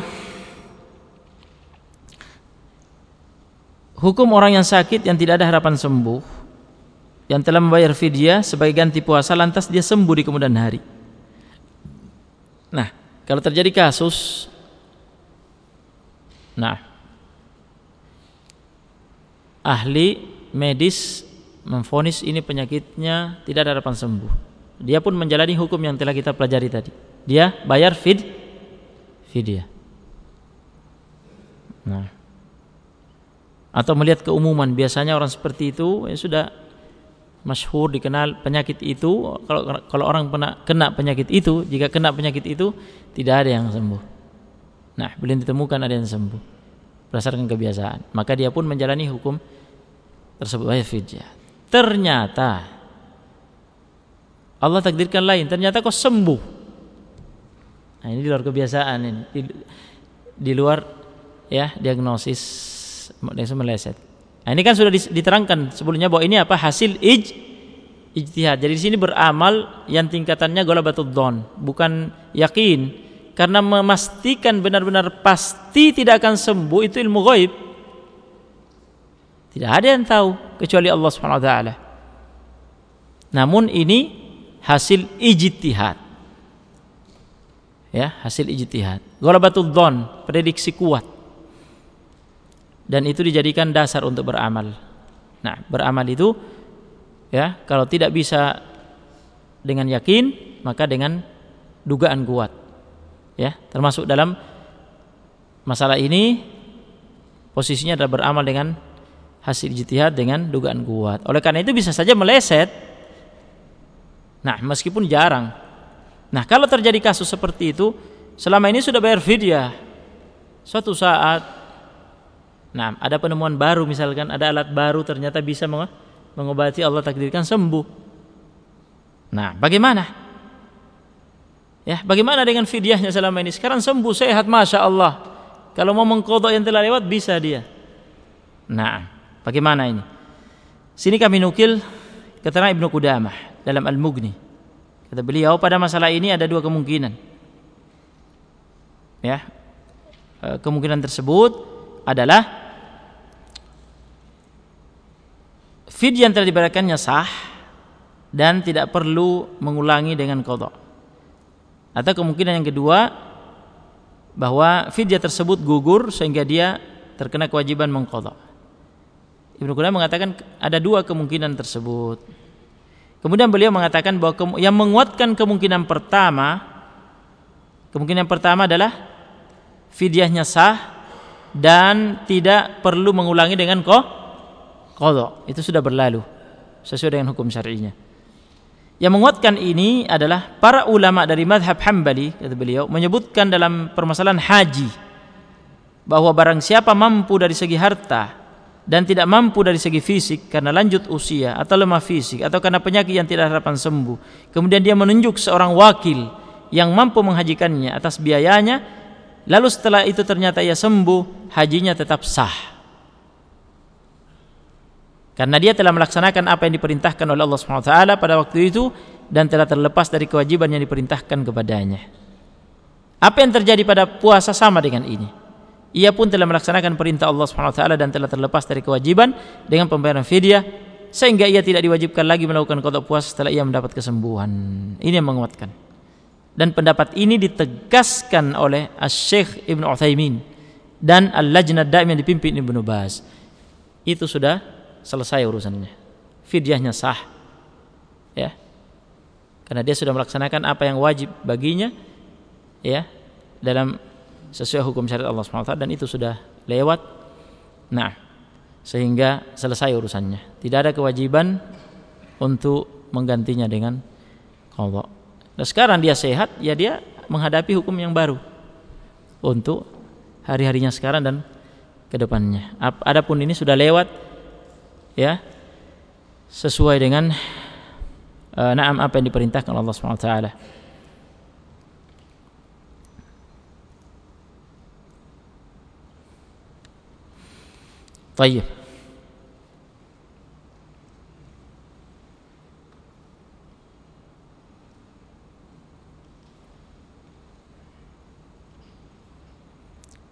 hukum orang yang sakit yang tidak ada harapan sembuh yang telah membayar fidyah sebagai ganti puasa lantas dia sembuh di kemudian hari. Nah, kalau terjadi kasus nah ahli medis memfonis ini penyakitnya tidak ada harapan sembuh. Dia pun menjalani hukum yang telah kita pelajari tadi. Dia bayar fid fidyah. Nah, atau melihat keumuman biasanya orang seperti itu ya sudah masyhur dikenal penyakit itu kalau kalau orang pernah kena penyakit itu jika kena penyakit itu tidak ada yang sembuh nah belum ditemukan ada yang sembuh berdasarkan kebiasaan maka dia pun menjalani hukum tersebut ternyata Allah takdirkan lain ternyata kok sembuh nah ini di luar kebiasaan ini di, di luar ya diagnosis meleset. Nah, ini kan sudah diterangkan sebelumnya bahwa ini apa hasil ij ijtihad. Jadi di sini beramal yang tingkatannya golabatul don, bukan yakin. Karena memastikan benar-benar pasti tidak akan sembuh itu ilmu gaib. Tidak ada yang tahu kecuali Allah Subhanahu wa taala. Namun ini hasil ijtihad. Ya, hasil ijtihad. Golabatul don, prediksi kuat dan itu dijadikan dasar untuk beramal. Nah, beramal itu ya, kalau tidak bisa dengan yakin, maka dengan dugaan kuat. Ya, termasuk dalam masalah ini posisinya adalah beramal dengan hasil ijtihad dengan dugaan kuat. Oleh karena itu bisa saja meleset. Nah, meskipun jarang. Nah, kalau terjadi kasus seperti itu, selama ini sudah bayar fidyah. Suatu saat Nah, ada penemuan baru misalkan ada alat baru ternyata bisa mengobati Allah takdirkan sembuh. Nah, bagaimana? Ya, bagaimana dengan fidyahnya selama ini? Sekarang sembuh sehat masya Allah. Kalau mau mengkodok yang telah lewat bisa dia. Nah, bagaimana ini? Sini kami nukil keterangan Ibnu Qudamah dalam Al-Mughni. Kata beliau pada masalah ini ada dua kemungkinan. Ya. Eh, kemungkinan tersebut adalah Fidyah yang telah diberikannya sah dan tidak perlu mengulangi dengan kodok. Atau kemungkinan yang kedua bahwa fidyah tersebut gugur sehingga dia terkena kewajiban mengkodok. Ibnu Qudamah mengatakan ada dua kemungkinan tersebut. Kemudian beliau mengatakan bahwa yang menguatkan kemungkinan pertama, kemungkinan pertama adalah fidyahnya sah dan tidak perlu mengulangi dengan kok qadha itu sudah berlalu sesuai dengan hukum syar'inya. Yang menguatkan ini adalah para ulama dari madhab Hambali kata beliau menyebutkan dalam permasalahan haji bahwa barang siapa mampu dari segi harta dan tidak mampu dari segi fisik karena lanjut usia atau lemah fisik atau karena penyakit yang tidak harapan sembuh kemudian dia menunjuk seorang wakil yang mampu menghajikannya atas biayanya lalu setelah itu ternyata ia sembuh hajinya tetap sah karena dia telah melaksanakan apa yang diperintahkan oleh Allah taala pada waktu itu dan telah terlepas dari kewajiban yang diperintahkan kepadanya. Apa yang terjadi pada puasa sama dengan ini? Ia pun telah melaksanakan perintah Allah Subhanahu wa taala dan telah terlepas dari kewajiban dengan pembayaran fidyah sehingga ia tidak diwajibkan lagi melakukan qada puasa setelah ia mendapat kesembuhan. Ini yang menguatkan. Dan pendapat ini ditegaskan oleh Asy-Syaikh Ibnu Utsaimin dan Al-Lajnah Daim yang dipimpin Ibnu Baz. Itu sudah selesai urusannya. Fidyahnya sah. Ya. Karena dia sudah melaksanakan apa yang wajib baginya ya dalam sesuai hukum syariat Allah SWT dan itu sudah lewat. Nah, sehingga selesai urusannya. Tidak ada kewajiban untuk menggantinya dengan qadha. Nah, sekarang dia sehat, ya dia menghadapi hukum yang baru untuk hari-harinya sekarang dan ke depannya. Adapun ini sudah lewat ya sesuai dengan uh, naam apa yang diperintahkan Allah Subhanahu wa taala. Baik.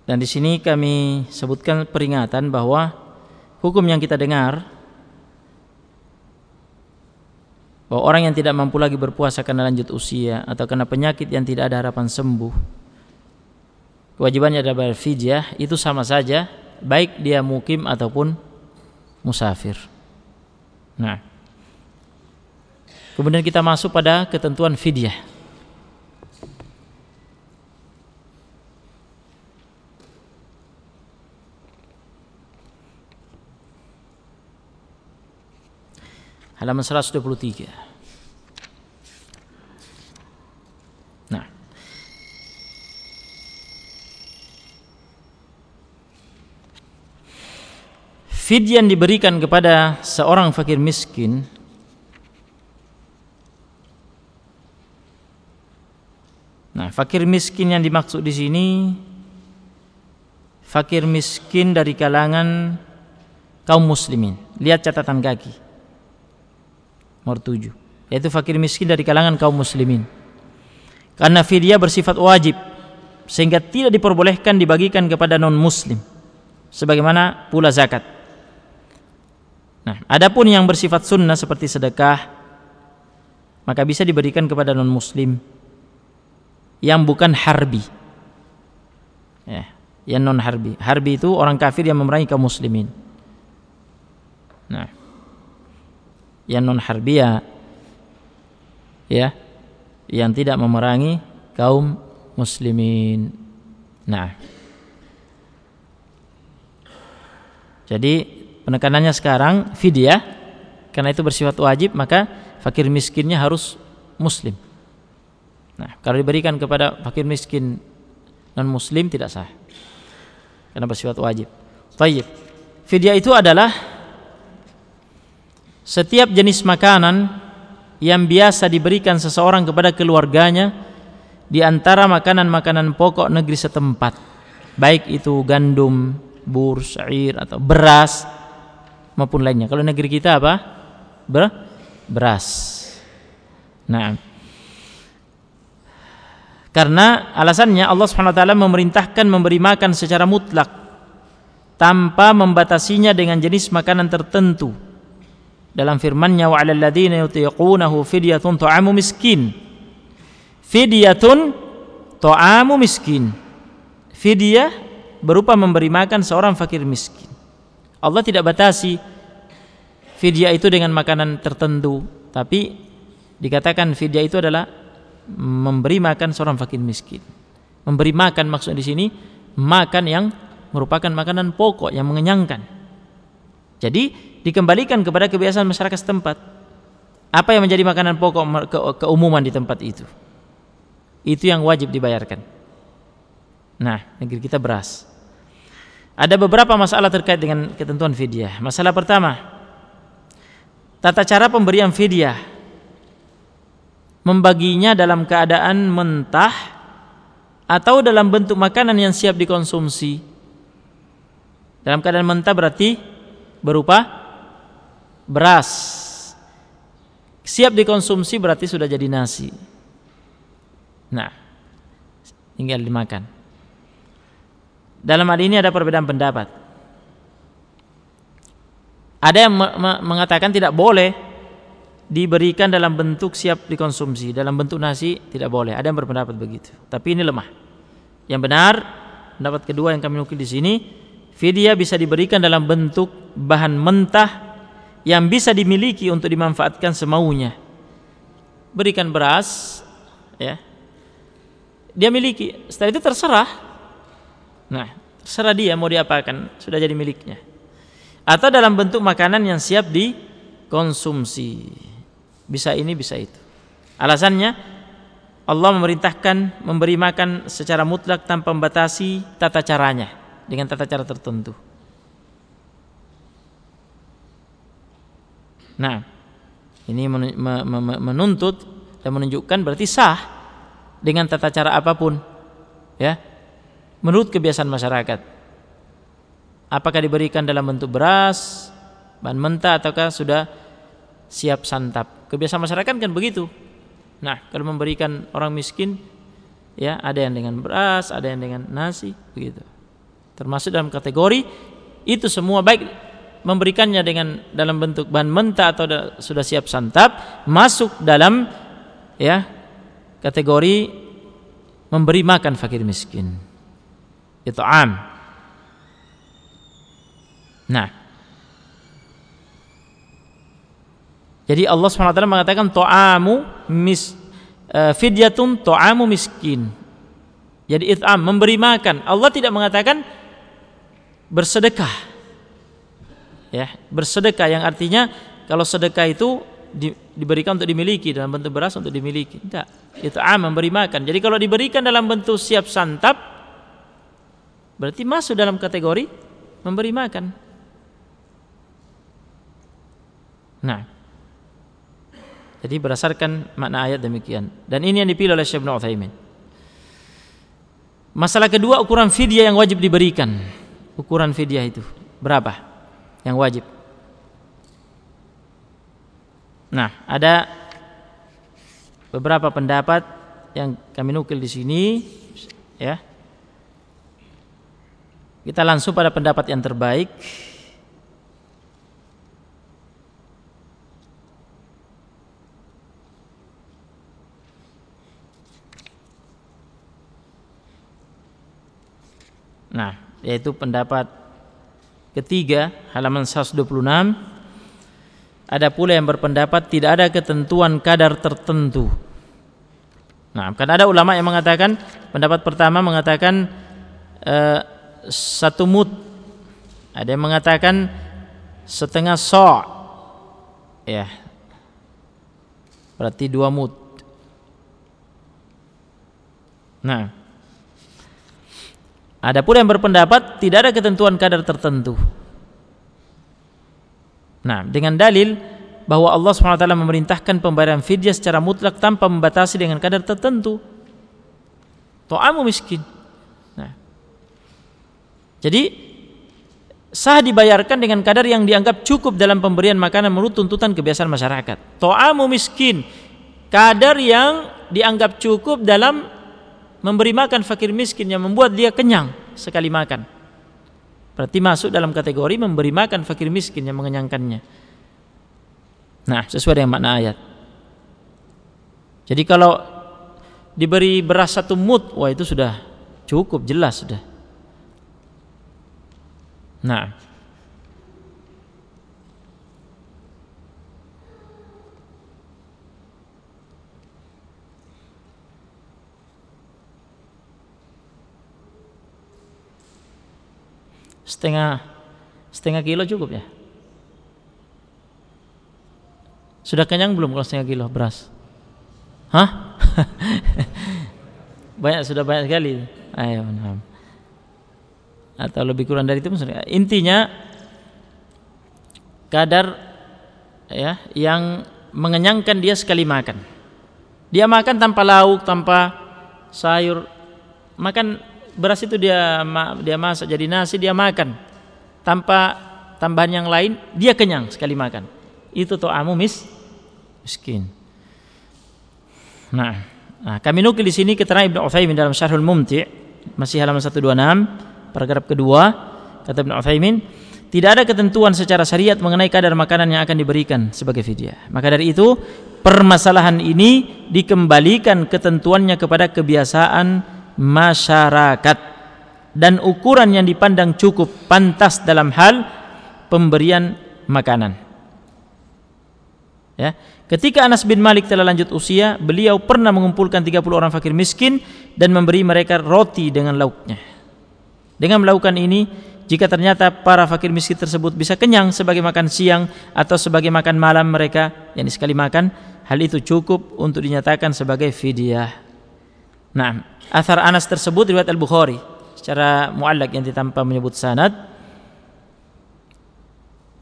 Dan di sini kami sebutkan peringatan bahwa hukum yang kita dengar bahwa orang yang tidak mampu lagi berpuasa karena lanjut usia atau karena penyakit yang tidak ada harapan sembuh kewajibannya adalah bayar fidyah itu sama saja baik dia mukim ataupun musafir. Nah, kemudian kita masuk pada ketentuan fidyah. halaman 123. Fidyah yang diberikan kepada seorang fakir miskin. Nah, fakir miskin yang dimaksud di sini fakir miskin dari kalangan kaum muslimin. Lihat catatan kaki. Nomor 7 yaitu fakir miskin dari kalangan kaum muslimin. Karena fidyah bersifat wajib sehingga tidak diperbolehkan dibagikan kepada non muslim sebagaimana pula zakat nah adapun yang bersifat sunnah seperti sedekah maka bisa diberikan kepada non muslim yang bukan harbi ya yang non harbi harbi itu orang kafir yang memerangi kaum muslimin nah yang non harbia ya yang tidak memerangi kaum muslimin. Nah. Jadi penekanannya sekarang fidyah karena itu bersifat wajib maka fakir miskinnya harus muslim. Nah, kalau diberikan kepada fakir miskin non muslim tidak sah. Karena bersifat wajib. Tayyib. Fidyah itu adalah setiap jenis makanan yang biasa diberikan seseorang kepada keluarganya di antara makanan-makanan pokok negeri setempat, baik itu gandum, bur, syair atau beras maupun lainnya. Kalau negeri kita apa? Ber beras. Nah, karena alasannya Allah Subhanahu wa taala memerintahkan memberi makan secara mutlak tanpa membatasinya dengan jenis makanan tertentu dalam firman-Nya wa 'alal ladzina yutiqunahu fidyatun ta'amu miskin. Fidyatun ta'amu miskin. Fidyah berupa memberi makan seorang fakir miskin. Allah tidak batasi fidyah itu dengan makanan tertentu, tapi dikatakan fidyah itu adalah memberi makan seorang fakir miskin. Memberi makan maksud di sini makan yang merupakan makanan pokok yang mengenyangkan. Jadi dikembalikan kepada kebiasaan masyarakat setempat. Apa yang menjadi makanan pokok ke keumuman di tempat itu? Itu yang wajib dibayarkan. Nah, negeri kita beras. Ada beberapa masalah terkait dengan ketentuan fidyah. Masalah pertama, tata cara pemberian fidyah. Membaginya dalam keadaan mentah atau dalam bentuk makanan yang siap dikonsumsi. Dalam keadaan mentah berarti berupa beras siap dikonsumsi berarti sudah jadi nasi. Nah, tinggal dimakan. Dalam hal ini ada perbedaan pendapat. Ada yang mengatakan tidak boleh diberikan dalam bentuk siap dikonsumsi, dalam bentuk nasi tidak boleh. Ada yang berpendapat begitu. Tapi ini lemah. Yang benar, pendapat kedua yang kami nukil di sini, fidyah bisa diberikan dalam bentuk bahan mentah yang bisa dimiliki untuk dimanfaatkan semaunya. Berikan beras, ya. Dia miliki. Setelah itu terserah. Nah, terserah dia mau diapakan, sudah jadi miliknya. Atau dalam bentuk makanan yang siap dikonsumsi. Bisa ini, bisa itu. Alasannya Allah memerintahkan memberi makan secara mutlak tanpa membatasi tata caranya dengan tata cara tertentu. Nah, ini menuntut dan menunjukkan berarti sah dengan tata cara apa pun. Ya, Menurut kebiasaan masyarakat. Apakah diberikan dalam bentuk beras, bahan mentah ataukah sudah siap santap. Kebiasaan masyarakat kan begitu. Nah, kalau memberikan orang miskin ya ada yang dengan beras, ada yang dengan nasi, begitu. Termasuk dalam kategori itu semua baik memberikannya dengan dalam bentuk bahan mentah atau sudah siap santap masuk dalam ya kategori memberi makan fakir miskin itu am nah. Jadi Allah SWT mengatakan to'amu mis uh, fidyatun to'amu miskin. Jadi it'am memberi makan. Allah tidak mengatakan bersedekah. Ya bersedekah yang artinya kalau sedekah itu di, diberikan untuk dimiliki dalam bentuk beras untuk dimiliki. Enggak itu am memberi makan. Jadi kalau diberikan dalam bentuk siap santap berarti masuk dalam kategori memberi makan. Nah. Jadi berdasarkan makna ayat demikian. Dan ini yang dipilih oleh Syekh Ibnu Utsaimin masalah kedua ukuran fidyah yang wajib diberikan. Ukuran fidyah itu. Berapa yang wajib. Nah, ada beberapa pendapat yang kami nukil di sini ya. Kita langsung pada pendapat yang terbaik. Nah, yaitu pendapat Ketiga, halaman 126 ada pula yang berpendapat tidak ada ketentuan kadar tertentu. Nah, kan ada ulama yang mengatakan pendapat pertama mengatakan uh, satu mut. Ada yang mengatakan setengah so' ya. Berarti dua mut. Nah, ada pula yang berpendapat tidak ada ketentuan kadar tertentu. Nah, dengan dalil bahwa Allah SWT memerintahkan pembayaran fidyah secara mutlak tanpa membatasi dengan kadar tertentu. To'amu miskin. Jadi sah dibayarkan dengan kadar yang dianggap cukup dalam pemberian makanan menurut tuntutan kebiasaan masyarakat. To'amu miskin. Kadar yang dianggap cukup dalam memberi makan fakir miskin yang membuat dia kenyang sekali makan. Berarti masuk dalam kategori memberi makan fakir miskin yang mengenyangkannya. Nah, sesuai dengan makna ayat. Jadi kalau diberi beras satu mut, wah itu sudah cukup jelas sudah. Nah, setengah setengah kilo cukup ya? Sudah kenyang belum kalau setengah kilo beras? Hah? Banyak sudah banyak sekali. Ayo nah. Atau lebih kurang dari itu intinya kadar ya yang mengenyangkan dia sekali makan. Dia makan tanpa lauk tanpa sayur. Makan beras itu dia dia masak jadi nasi dia makan. Tanpa tambahan yang lain dia kenyang sekali makan. Itu amu mis miskin. Nah, nah kami nukil di sini keterangan Ibnu Utsaimin dalam Syarhul Mumti' masih halaman 126 paragraf kedua kata Ibnu Utsaimin tidak ada ketentuan secara syariat mengenai kadar makanan yang akan diberikan sebagai fidyah maka dari itu permasalahan ini dikembalikan ketentuannya kepada kebiasaan masyarakat dan ukuran yang dipandang cukup pantas dalam hal pemberian makanan. Ya. Ketika Anas bin Malik telah lanjut usia, beliau pernah mengumpulkan 30 orang fakir miskin dan memberi mereka roti dengan lauknya. Dengan melakukan ini, jika ternyata para fakir miskin tersebut bisa kenyang sebagai makan siang atau sebagai makan malam mereka, yang sekali makan, hal itu cukup untuk dinyatakan sebagai fidyah. Nah, Athar Anas tersebut riwayat Al-Bukhari secara muallak yang tanpa menyebut sanad.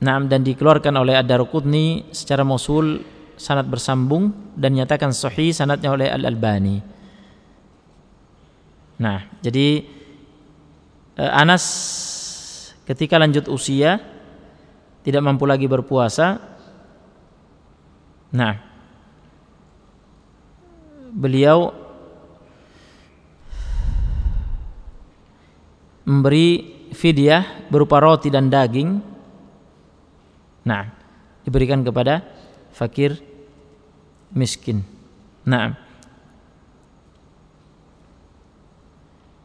Nah, dan dikeluarkan oleh Ad-Daruqutni secara mausul sanad bersambung dan nyatakan sahih sanadnya oleh Al-Albani. Nah, jadi Anas ketika lanjut usia tidak mampu lagi berpuasa. Nah, beliau memberi fidyah berupa roti dan daging Nah, diberikan kepada fakir miskin. Nah.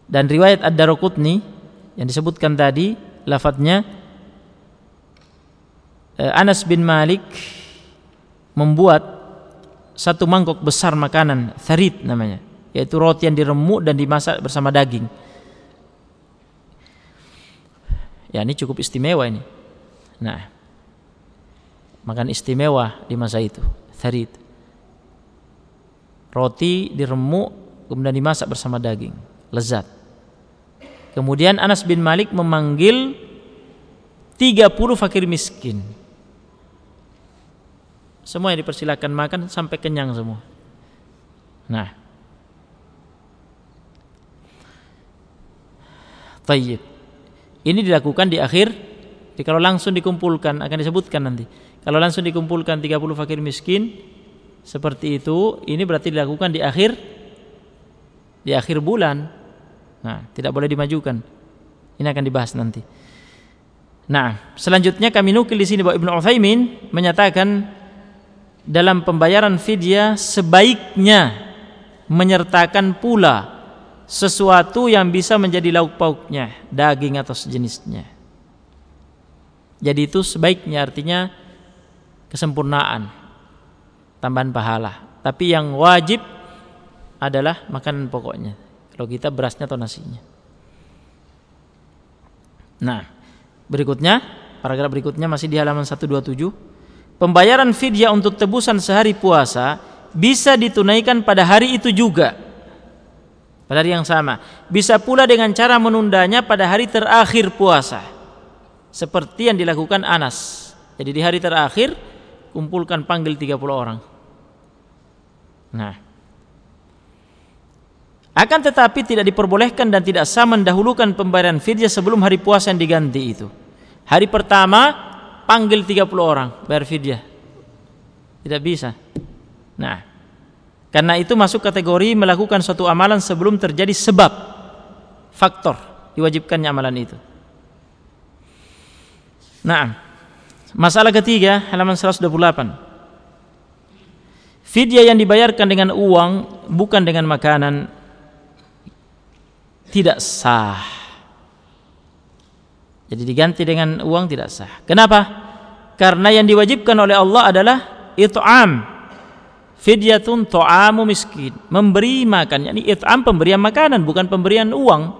Dan riwayat Ad-Darqutni yang disebutkan tadi lafadznya eh, Anas bin Malik membuat satu mangkok besar makanan tharid namanya yaitu roti yang diremuk dan dimasak bersama daging. Ya ini cukup istimewa ini. Nah makan istimewa di masa itu tharid. Roti diremuk kemudian dimasak bersama daging lezat kemudian Anas bin Malik memanggil 30 fakir miskin semua yang dipersilakan makan sampai kenyang semua nah Tayyib. Ini dilakukan di akhir, di kalau langsung dikumpulkan akan disebutkan nanti kalau langsung dikumpulkan 30 fakir miskin seperti itu, ini berarti dilakukan di akhir di akhir bulan. Nah, tidak boleh dimajukan. Ini akan dibahas nanti. Nah, selanjutnya kami nukil di sini bahwa Ibnu Utsaimin menyatakan dalam pembayaran fidyah sebaiknya menyertakan pula sesuatu yang bisa menjadi lauk pauknya, daging atau sejenisnya. Jadi itu sebaiknya artinya kesempurnaan tambahan pahala tapi yang wajib adalah makanan pokoknya kalau kita berasnya atau nasinya. Nah berikutnya paragraf berikutnya masih di halaman 127 pembayaran fidyah untuk tebusan sehari puasa bisa ditunaikan pada hari itu juga. Pada hari yang sama. Bisa pula dengan cara menundanya pada hari terakhir puasa. Seperti yang dilakukan Anas. Jadi di hari terakhir kumpulkan panggil 30 orang. Nah. Akan tetapi tidak diperbolehkan dan tidak sah mendahulukan pembayaran fidyah sebelum hari puasa yang diganti itu. Hari pertama panggil 30 orang bayar fidyah. Tidak bisa. Nah, karena itu masuk kategori melakukan suatu amalan sebelum terjadi sebab faktor diwajibkannya amalan itu. Nah, Masalah ketiga halaman 128. Fidyah yang dibayarkan dengan uang bukan dengan makanan tidak sah. Jadi diganti dengan uang tidak sah. Kenapa? Karena yang diwajibkan oleh Allah adalah it'am. Fidyatun ta'amu miskin, memberi makan. Yani it'am pemberian makanan bukan pemberian uang.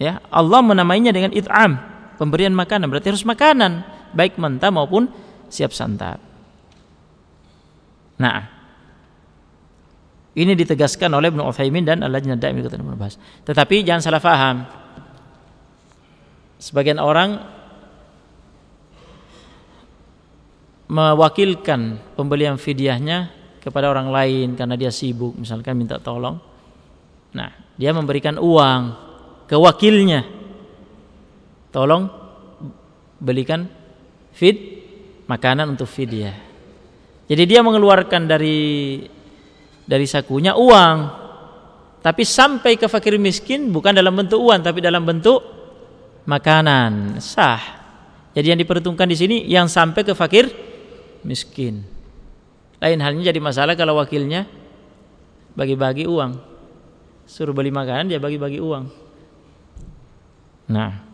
Ya, Allah menamainya dengan it'am pemberian makanan berarti harus makanan baik mentah maupun siap santap. Nah, ini ditegaskan oleh Ibnu Utsaimin dan Al-Lajnah Daimah bahas. Tetapi jangan salah faham. Sebagian orang mewakilkan pembelian fidyahnya kepada orang lain karena dia sibuk misalkan minta tolong. Nah, dia memberikan uang ke wakilnya tolong belikan feed makanan untuk fidyah. Jadi dia mengeluarkan dari dari sakunya uang, tapi sampai ke fakir miskin bukan dalam bentuk uang tapi dalam bentuk makanan sah. Jadi yang diperhitungkan di sini yang sampai ke fakir miskin. Lain halnya jadi masalah kalau wakilnya bagi-bagi uang. Suruh beli makanan dia bagi-bagi uang. Nah,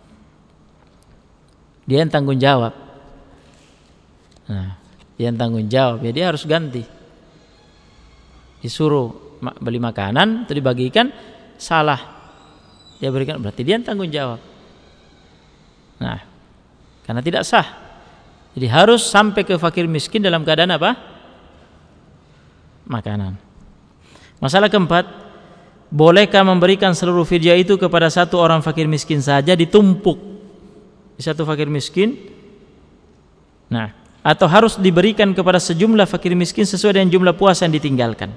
dia yang tanggung jawab nah dia yang tanggung jawab ya dia harus ganti disuruh beli makanan itu dibagikan salah. Dia berikan berarti dia tanggung jawab. Nah karena tidak sah. Jadi harus sampai ke fakir miskin dalam keadaan apa? Makanan. Masalah keempat bolehkah memberikan seluruh fidyah itu kepada satu orang fakir miskin saja ditumpuk? Di satu fakir miskin. Nah, atau harus diberikan kepada sejumlah fakir miskin sesuai dengan jumlah puasa yang ditinggalkan.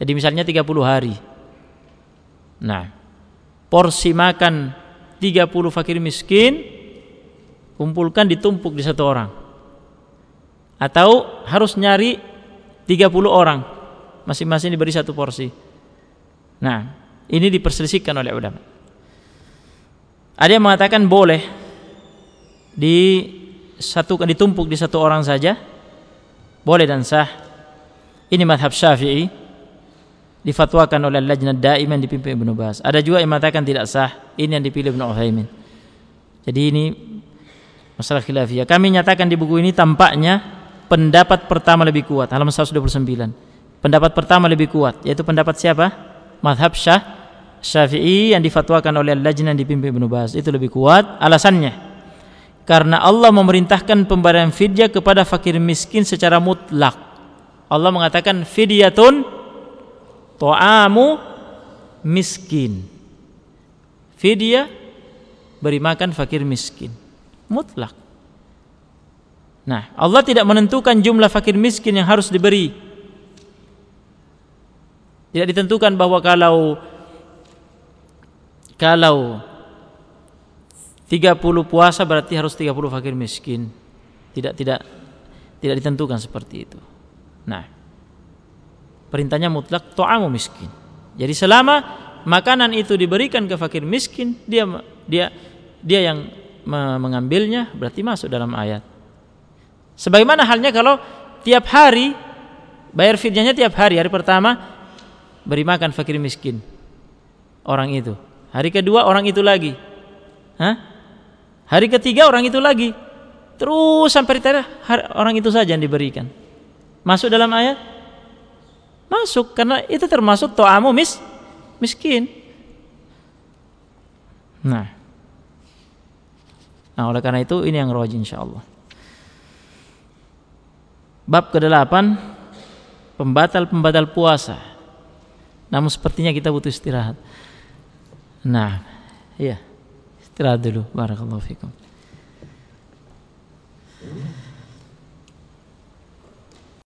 Jadi misalnya 30 hari. Nah, porsi makan 30 fakir miskin kumpulkan ditumpuk di satu orang. Atau harus nyari 30 orang masing-masing diberi satu porsi. Nah, ini diperselisihkan oleh ulama. Ada yang mengatakan boleh di satu ditumpuk di satu orang saja, boleh dan sah. Ini madhab Syafi'i difatwakan oleh Lajnah Daiman dipimpin Ibnu Bas. Ada juga yang mengatakan tidak sah. Ini yang dipilih Ibnu Utsaimin. Jadi ini masalah khilafiyah. Kami nyatakan di buku ini tampaknya pendapat pertama lebih kuat, halaman 129. Pendapat pertama lebih kuat, yaitu pendapat siapa? Madhab Syafi'i yang difatwakan oleh Lajnah dipimpin Ibnu Baz itu lebih kuat alasannya karena Allah memerintahkan pemberian fidyah kepada fakir miskin secara mutlak. Allah mengatakan fidyatun to'amu miskin. Fidyah beri makan fakir miskin. Mutlak. Nah Allah tidak menentukan jumlah fakir miskin yang harus diberi. Tidak ditentukan bahwa kalau kalau 30 puasa berarti harus 30 fakir miskin. Tidak tidak tidak ditentukan seperti itu. Nah, perintahnya mutlak to'amu miskin. Jadi selama makanan itu diberikan ke fakir miskin, dia dia dia yang mengambilnya berarti masuk dalam ayat. Sebagaimana halnya kalau tiap hari bayar fidyahnya tiap hari. Hari pertama beri makan fakir miskin orang itu. Hari kedua orang itu lagi. Hah? Hari ketiga orang itu lagi. Terus sampai terakhir orang itu saja yang diberikan. Masuk dalam ayat? Masuk karena itu termasuk to'amu mis miskin. Nah. Nah, oleh karena itu ini yang roji insyaallah. Bab ke-8 pembatal-pembatal puasa. Namun sepertinya kita butuh istirahat. Nah, iya. تعدلوا بارك الله فيكم.